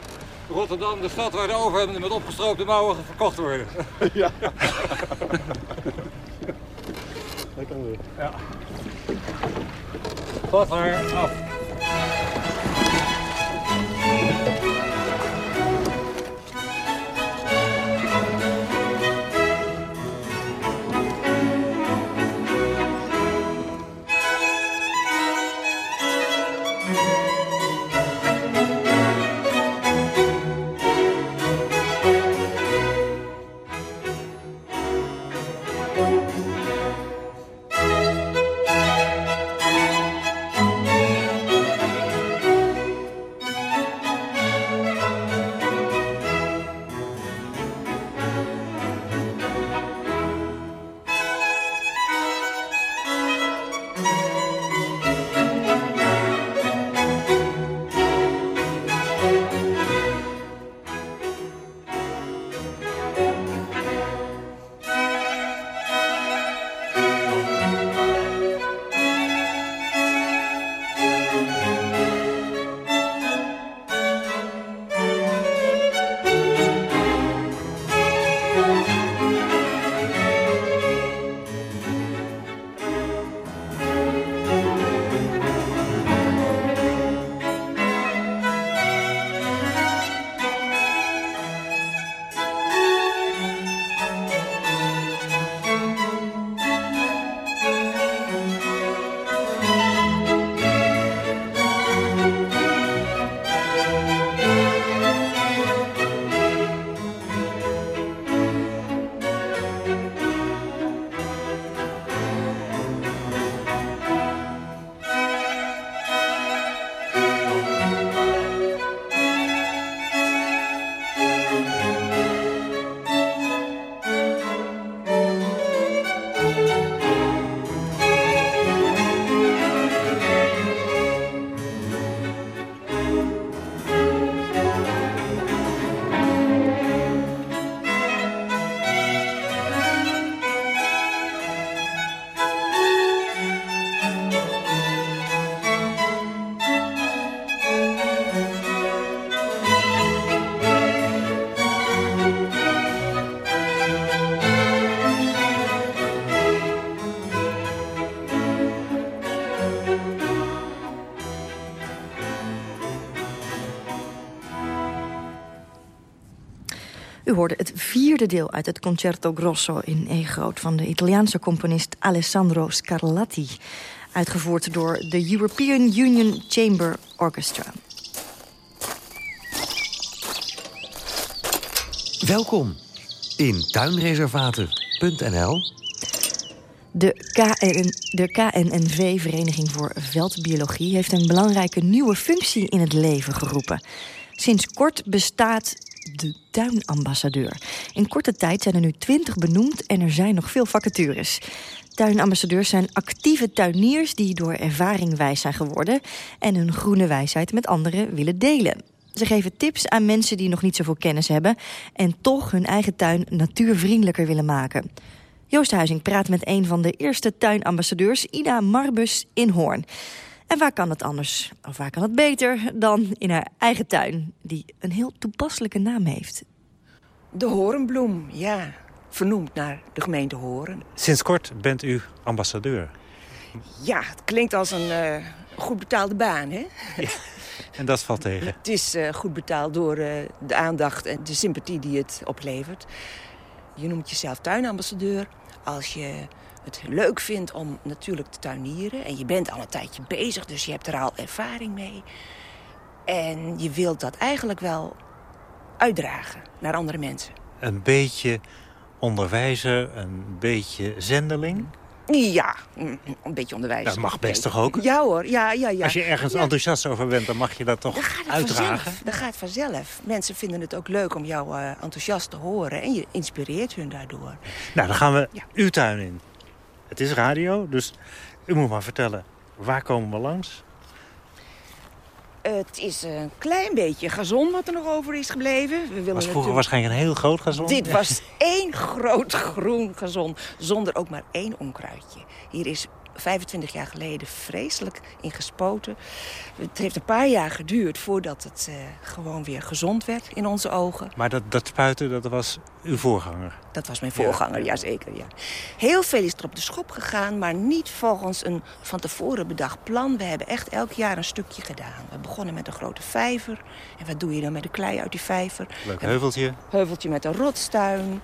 Rotterdam, de stad waar de overhemden met opgestroopte mouwen verkocht worden. Ja. Dat kan weer. Ja. Vat haar af. Hoorde het vierde deel uit het Concerto Grosso in E groot... van de Italiaanse componist Alessandro Scarlatti. Uitgevoerd door de European Union Chamber Orchestra. Welkom in tuinreservaten.nl. De, KN, de KNNV, Vereniging voor Veldbiologie... heeft een belangrijke nieuwe functie in het leven geroepen. Sinds kort bestaat de tuinambassadeur. In korte tijd zijn er nu twintig benoemd en er zijn nog veel vacatures. Tuinambassadeurs zijn actieve tuiniers die door ervaring wijs zijn geworden... en hun groene wijsheid met anderen willen delen. Ze geven tips aan mensen die nog niet zoveel kennis hebben... en toch hun eigen tuin natuurvriendelijker willen maken. Joost Huizing praat met een van de eerste tuinambassadeurs... Ida Marbus in Hoorn. En waar kan het anders, of waar kan het beter... dan in haar eigen tuin, die een heel toepasselijke naam heeft. De horenbloem, ja. Vernoemd naar de gemeente Horen. Sinds kort bent u ambassadeur. Ja, het klinkt als een uh, goed betaalde baan, hè? Ja, en dat valt tegen. Het is uh, goed betaald door uh, de aandacht en de sympathie die het oplevert. Je noemt jezelf tuinambassadeur als je het leuk vindt om natuurlijk te tuinieren. En je bent al een tijdje bezig, dus je hebt er al ervaring mee. En je wilt dat eigenlijk wel uitdragen naar andere mensen. Een beetje onderwijzer, een beetje zendeling? Ja, een beetje onderwijzer. Dat mag best toch ook? Ja hoor, ja, ja, ja. Als je ergens ja. enthousiast over bent, dan mag je dat toch dan gaat het uitdragen? Vanzelf. Dat gaat vanzelf. Mensen vinden het ook leuk om jou uh, enthousiast te horen. En je inspireert hun daardoor. Nou, dan gaan we ja. uw tuin in. Het is radio, dus u moet maar vertellen. Waar komen we langs? Het is een klein beetje gazon wat er nog over is gebleven. We willen was vroeger waarschijnlijk een heel groot gazon? Dit was één groot groen gazon, zonder ook maar één onkruidje. Hier is 25 jaar geleden vreselijk in gespoten. Het heeft een paar jaar geduurd voordat het uh, gewoon weer gezond werd in onze ogen. Maar dat, dat spuiten, dat was uw voorganger? Dat was mijn voorganger, ja. jazeker. Ja. Heel veel is er op de schop gegaan, maar niet volgens een van tevoren bedacht plan. We hebben echt elk jaar een stukje gedaan. We begonnen met een grote vijver. En wat doe je dan met de klei uit die vijver? Leuk heuveltje. Heuveltje met een rotstuin.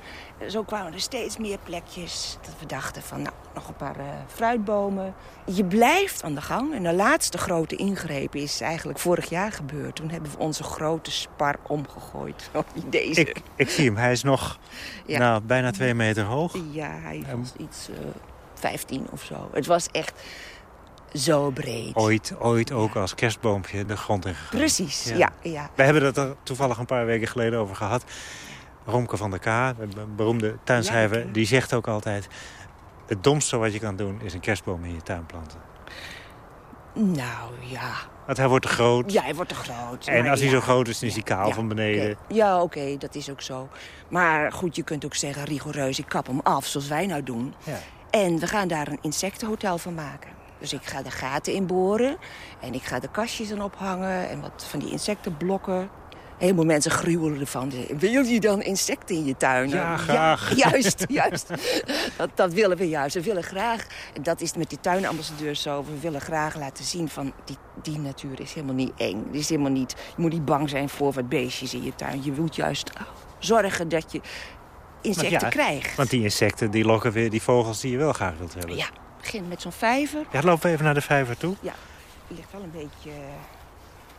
Zo kwamen er steeds meer plekjes. Dat we dachten van, nou, nog een paar uh, fruitbomen. Je blijft aan de gang. En de laatste grote ingreep is eigenlijk vorig jaar gebeurd. Toen hebben we onze grote spar omgegooid. Deze. Ik, ik zie hem. Hij is nog ja. nou, bijna twee meter hoog. Ja, hij was um, iets uh, 15 of zo. Het was echt zo breed. Ooit, ooit ook als kerstboompje de grond in gegaan. Precies, ja. ja, ja. We hebben het er toevallig een paar weken geleden over gehad. Romke van der K, de beroemde tuinschrijver, ja, die zegt ook altijd... het domste wat je kan doen is een kerstboom in je tuin planten. Nou, ja. Want hij wordt te groot. Ja, hij wordt te groot. En als hij zo groot is, dan is hij kaal ja, van beneden. Okay. Ja, oké, okay, dat is ook zo. Maar goed, je kunt ook zeggen rigoureus, ik kap hem af, zoals wij nou doen. Ja. En we gaan daar een insectenhotel van maken. Dus ik ga de gaten inboren en ik ga de kastjes dan ophangen... en wat van die insectenblokken. Veel mensen gruwelen ervan. Wil je dan insecten in je tuin? Ja, graag. Ja, juist, juist. Dat, dat, willen we juist. We willen graag, dat is met die tuinambassadeurs zo... we willen graag laten zien van die, die natuur is helemaal niet eng. Is helemaal niet, je moet niet bang zijn voor wat beestjes in je tuin. Je wilt juist zorgen dat je insecten ja, krijgt. Want die insecten die lokken weer die vogels die je wel graag wilt hebben. Ja, begin met zo'n vijver. Ja, lopen we even naar de vijver toe. Ja, er ligt wel een beetje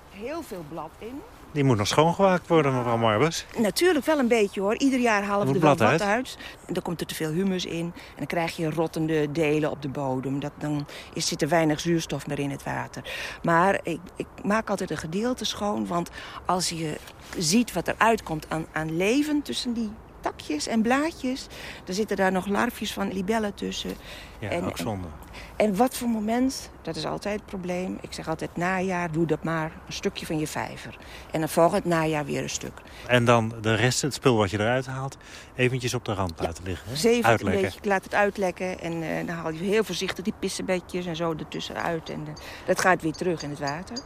heel veel blad in. Die moet nog schoongemaakt worden, mevrouw Marbus. Natuurlijk wel een beetje hoor. Ieder jaar halen we er wel wat uit. dan komt er te veel humus in. En dan krijg je rottende delen op de bodem. Dat, dan is, zit er weinig zuurstof meer in het water. Maar ik, ik maak altijd een gedeelte schoon. Want als je ziet wat er uitkomt aan, aan leven tussen die takjes en blaadjes... dan zitten daar nog larfjes van libellen tussen. Ja, en, ook zonde. En, en wat voor moment, dat is altijd het probleem. Ik zeg altijd, najaar doe dat maar een stukje van je vijver. En dan volgend najaar weer een stuk. En dan de rest, het spul wat je eruit haalt, eventjes op de rand laten liggen. Hè? Zeven Uitlekken. beetje, laat het uitlekken. En uh, dan haal je heel voorzichtig die pissenbedjes en zo ertussenuit. En uh, dat gaat weer terug in het water.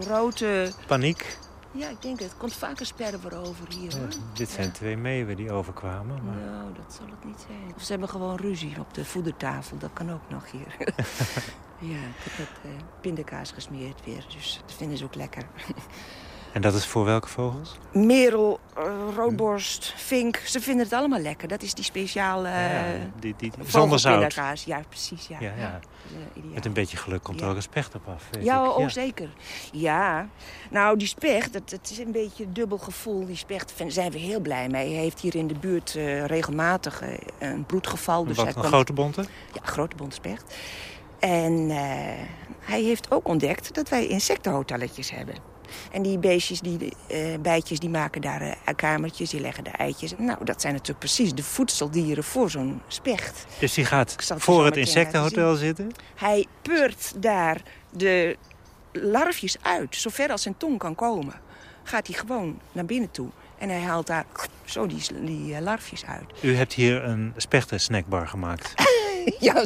Grote... Paniek. Ja, ik denk het. Er komt vaak een sperwer over hier. Ja, hoor. dit zijn twee meeuwen die overkwamen. Maar... Nou, dat zal het niet zijn. Of ze hebben gewoon ruzie op de voedertafel. Dat kan ook nog hier. ja, ik heb net uh, pindakaas gesmeerd weer. Dus dat vinden ze ook lekker. En dat is voor welke vogels? Merel, uh, roodborst, vink, ze vinden het allemaal lekker. Dat is die speciale ja, die, die, die zonder zout. Ja, precies. Ja. Ja, ja. Uh, Met een beetje geluk komt er ook een specht op af. Ja, oh, zeker. Ja. Nou, die specht, het, het is een beetje een dubbel gevoel. Die specht daar zijn we heel blij mee. Hij heeft hier in de buurt uh, regelmatig een broedgeval. Dus Wat, een grote bonte? Ja, een grote bonte specht. En hij heeft ook ontdekt dat wij insectenhotelletjes hebben. En die beestjes, die uh, bijtjes, die maken daar uh, kamertjes, die leggen de eitjes. Nou, dat zijn natuurlijk precies de voedseldieren voor zo'n specht. Dus die gaat voor het insectenhotel zitten? Hij peurt daar de larfjes uit, zover als zijn tong kan komen. Gaat hij gewoon naar binnen toe. En hij haalt daar zo die, die uh, larfjes uit. U hebt hier een spechten-snackbar gemaakt. ja,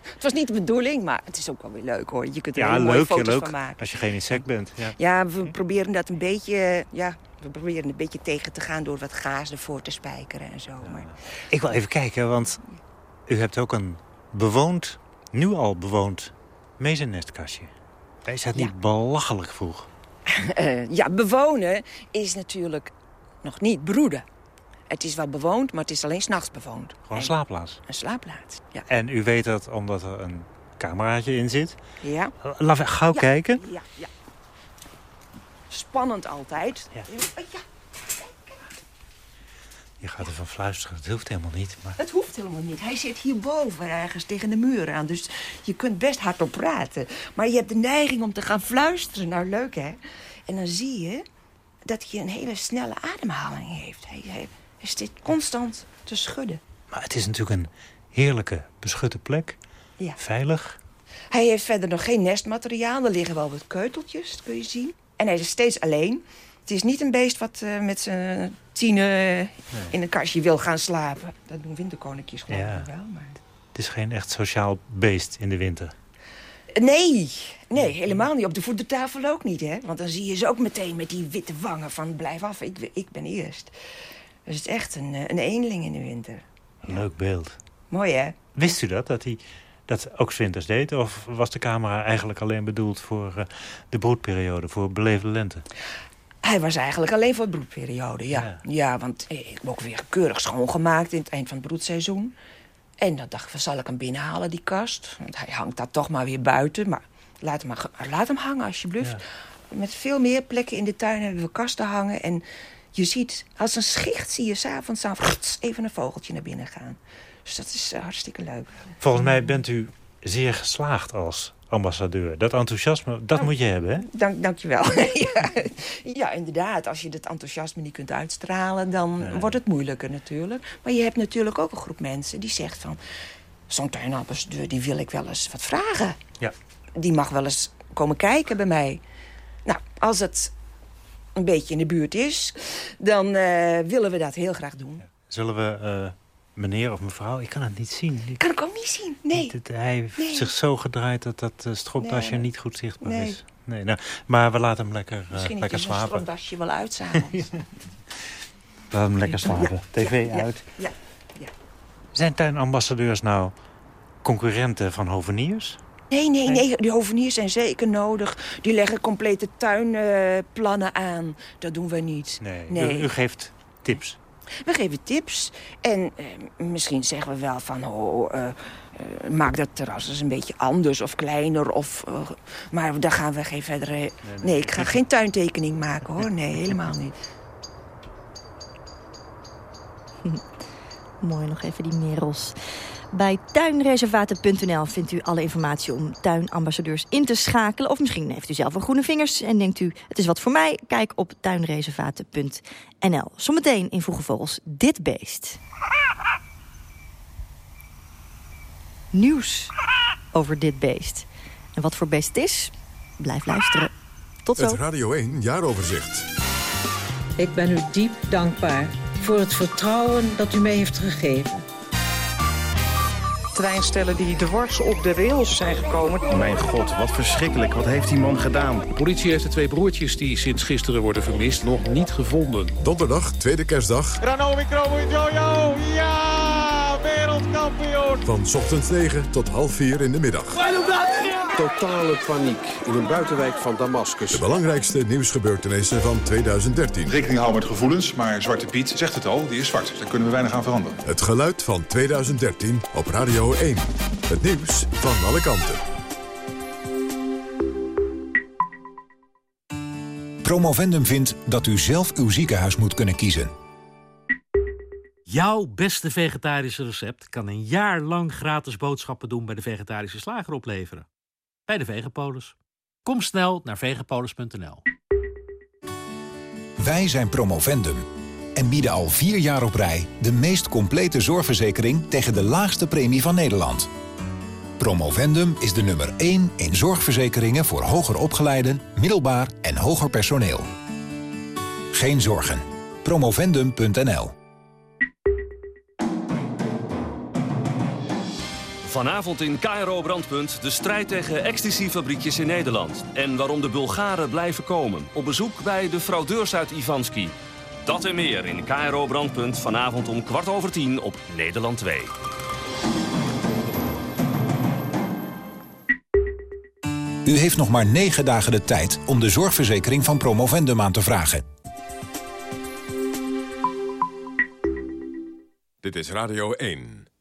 het was niet de bedoeling, maar het is ook wel weer leuk hoor. Je kunt er ja, hele leuk, mooie foto's leuk. van maken. Als je geen insect bent. Ja, ja we proberen dat een beetje... Ja, we proberen een beetje tegen te gaan door wat gaas ervoor te spijkeren en zo. Maar... Ik wil even kijken, want u hebt ook een bewoond, nu al bewoond, mezennestkastje. Is dat niet belachelijk vroeg? uh, ja, bewonen is natuurlijk nog niet broeden. Het is wel bewoond, maar het is alleen s'nachts bewoond. Gewoon een slaapplaats? Een slaapplaats, ja. En u weet dat omdat er een cameraatje in zit? Ja. Laten we gauw ja. kijken. Ja, ja. Spannend altijd. Ja. ja. Je gaat ervan fluisteren, het hoeft helemaal niet. Maar... Het hoeft helemaal niet. Hij zit hierboven ergens tegen de muur aan. Dus je kunt best hardop praten. Maar je hebt de neiging om te gaan fluisteren. Nou, leuk hè? En dan zie je dat hij een hele snelle ademhaling heeft. Hij, hij, hij zit constant te schudden. Maar het is natuurlijk een heerlijke, beschutte plek. Ja. Veilig. Hij heeft verder nog geen nestmateriaal. Er liggen wel wat keuteltjes, dat kun je zien. En hij is steeds alleen. Het is niet een beest wat uh, met zijn tienen nee. in een kastje wil gaan slapen. Dat doen winterkoninkjes gewoon ja. wel. Maar... Het is geen echt sociaal beest in de winter. Nee, nee, helemaal niet. Op de voedertafel ook niet, hè. Want dan zie je ze ook meteen met die witte wangen van... blijf af, ik, ik ben eerst. Dus het is echt een, een eenling in de winter. Leuk beeld. Mooi, hè? Wist u dat, dat hij dat ook winters deed? Of was de camera eigenlijk alleen bedoeld voor uh, de broedperiode, voor beleefde lente? Hij was eigenlijk alleen voor de broedperiode, ja. Ja, ja want ik heb ook weer keurig schoongemaakt in het eind van het broedseizoen. En dan dacht ik, zal ik hem binnenhalen, die kast? Want hij hangt daar toch maar weer buiten. Maar laat hem, maar, laat hem hangen, alsjeblieft. Ja. Met veel meer plekken in de tuin hebben we kasten hangen. En je ziet, als een schicht zie je s'avonds even een vogeltje naar binnen gaan. Dus dat is uh, hartstikke leuk. Volgens mij bent u zeer geslaagd als ambassadeur. Dat enthousiasme, dat oh, moet je hebben, hè? Dank, dank je wel. ja, ja, inderdaad. Als je dat enthousiasme niet kunt uitstralen... dan nee. wordt het moeilijker natuurlijk. Maar je hebt natuurlijk ook een groep mensen die zegt van... zo'n tuinambassadeur, die wil ik wel eens wat vragen. Ja. Die mag wel eens komen kijken bij mij. Nou, als het een beetje in de buurt is... dan uh, willen we dat heel graag doen. Zullen we... Uh meneer of mevrouw, ik kan het niet zien. Ik kan ik ook niet zien, nee. Het, hij heeft nee. zich zo gedraaid dat dat uh, stropdasje nee. niet goed zichtbaar nee. is. Nee, nou, maar we laten hem lekker, uh, Misschien lekker slapen. Misschien stropdasje wel uit s'avonds. Laat hem lekker slapen. Ja. TV ja. uit. Ja. ja. Zijn tuinambassadeurs nou concurrenten van hoveniers? Nee, nee, nee. Die hoveniers zijn zeker nodig. Die leggen complete tuinplannen uh, aan. Dat doen wij niet. Nee, nee. U, u geeft tips. We geven tips. En uh, misschien zeggen we wel van... Oh, uh, uh, maak dat terras eens een beetje anders of kleiner. Of, maar daar gaan we geen verdere... Nee, nee, nee ik ga geen tuintekening maken, hoor. Nee, helemaal niet. Mooi, nog even die merels. Bij tuinreservaten.nl vindt u alle informatie om tuinambassadeurs in te schakelen. Of misschien heeft u zelf een groene vingers en denkt u... het is wat voor mij, kijk op tuinreservaten.nl. Zometeen in Vroege Vogels dit beest. Nieuws over dit beest. En wat voor beest het is? Blijf luisteren. Tot zo. Het Radio 1 Jaaroverzicht. Ik ben u diep dankbaar voor het vertrouwen dat u mij heeft gegeven treinstellen die dwars op de rails zijn gekomen. Mijn god, wat verschrikkelijk. Wat heeft die man gedaan? De politie heeft de twee broertjes die sinds gisteren worden vermist nog niet gevonden. Donderdag, tweede kerstdag. Ranomi Kromowidjojo, ja, wereldkampioen. Van ochtends 9 tot half 4 in de middag. Ja. Totale paniek in een buitenwijk van Damascus. De belangrijkste nieuwsgebeurtenissen van 2013. Rekening houden met gevoelens, maar Zwarte Piet zegt het al, die is zwart. Daar kunnen we weinig aan veranderen. Het geluid van 2013 op Radio 1. Het nieuws van alle kanten. Promovendum vindt dat u zelf uw ziekenhuis moet kunnen kiezen. Jouw beste vegetarische recept kan een jaar lang gratis boodschappen doen bij de vegetarische slager opleveren. Bij de Vegapolis. Kom snel naar vegapolis.nl. Wij zijn Promovendum en bieden al vier jaar op rij... de meest complete zorgverzekering tegen de laagste premie van Nederland. Promovendum is de nummer 1 in zorgverzekeringen voor hoger opgeleiden, middelbaar en hoger personeel. Geen zorgen. Promovendum.nl Vanavond in KRO Brandpunt de strijd tegen ecstasy-fabriekjes in Nederland. En waarom de Bulgaren blijven komen. Op bezoek bij de fraudeurs uit Ivanski. Dat en meer in KRO Brandpunt vanavond om kwart over tien op Nederland 2. U heeft nog maar 9 dagen de tijd om de zorgverzekering van Promovendum aan te vragen. Dit is Radio 1.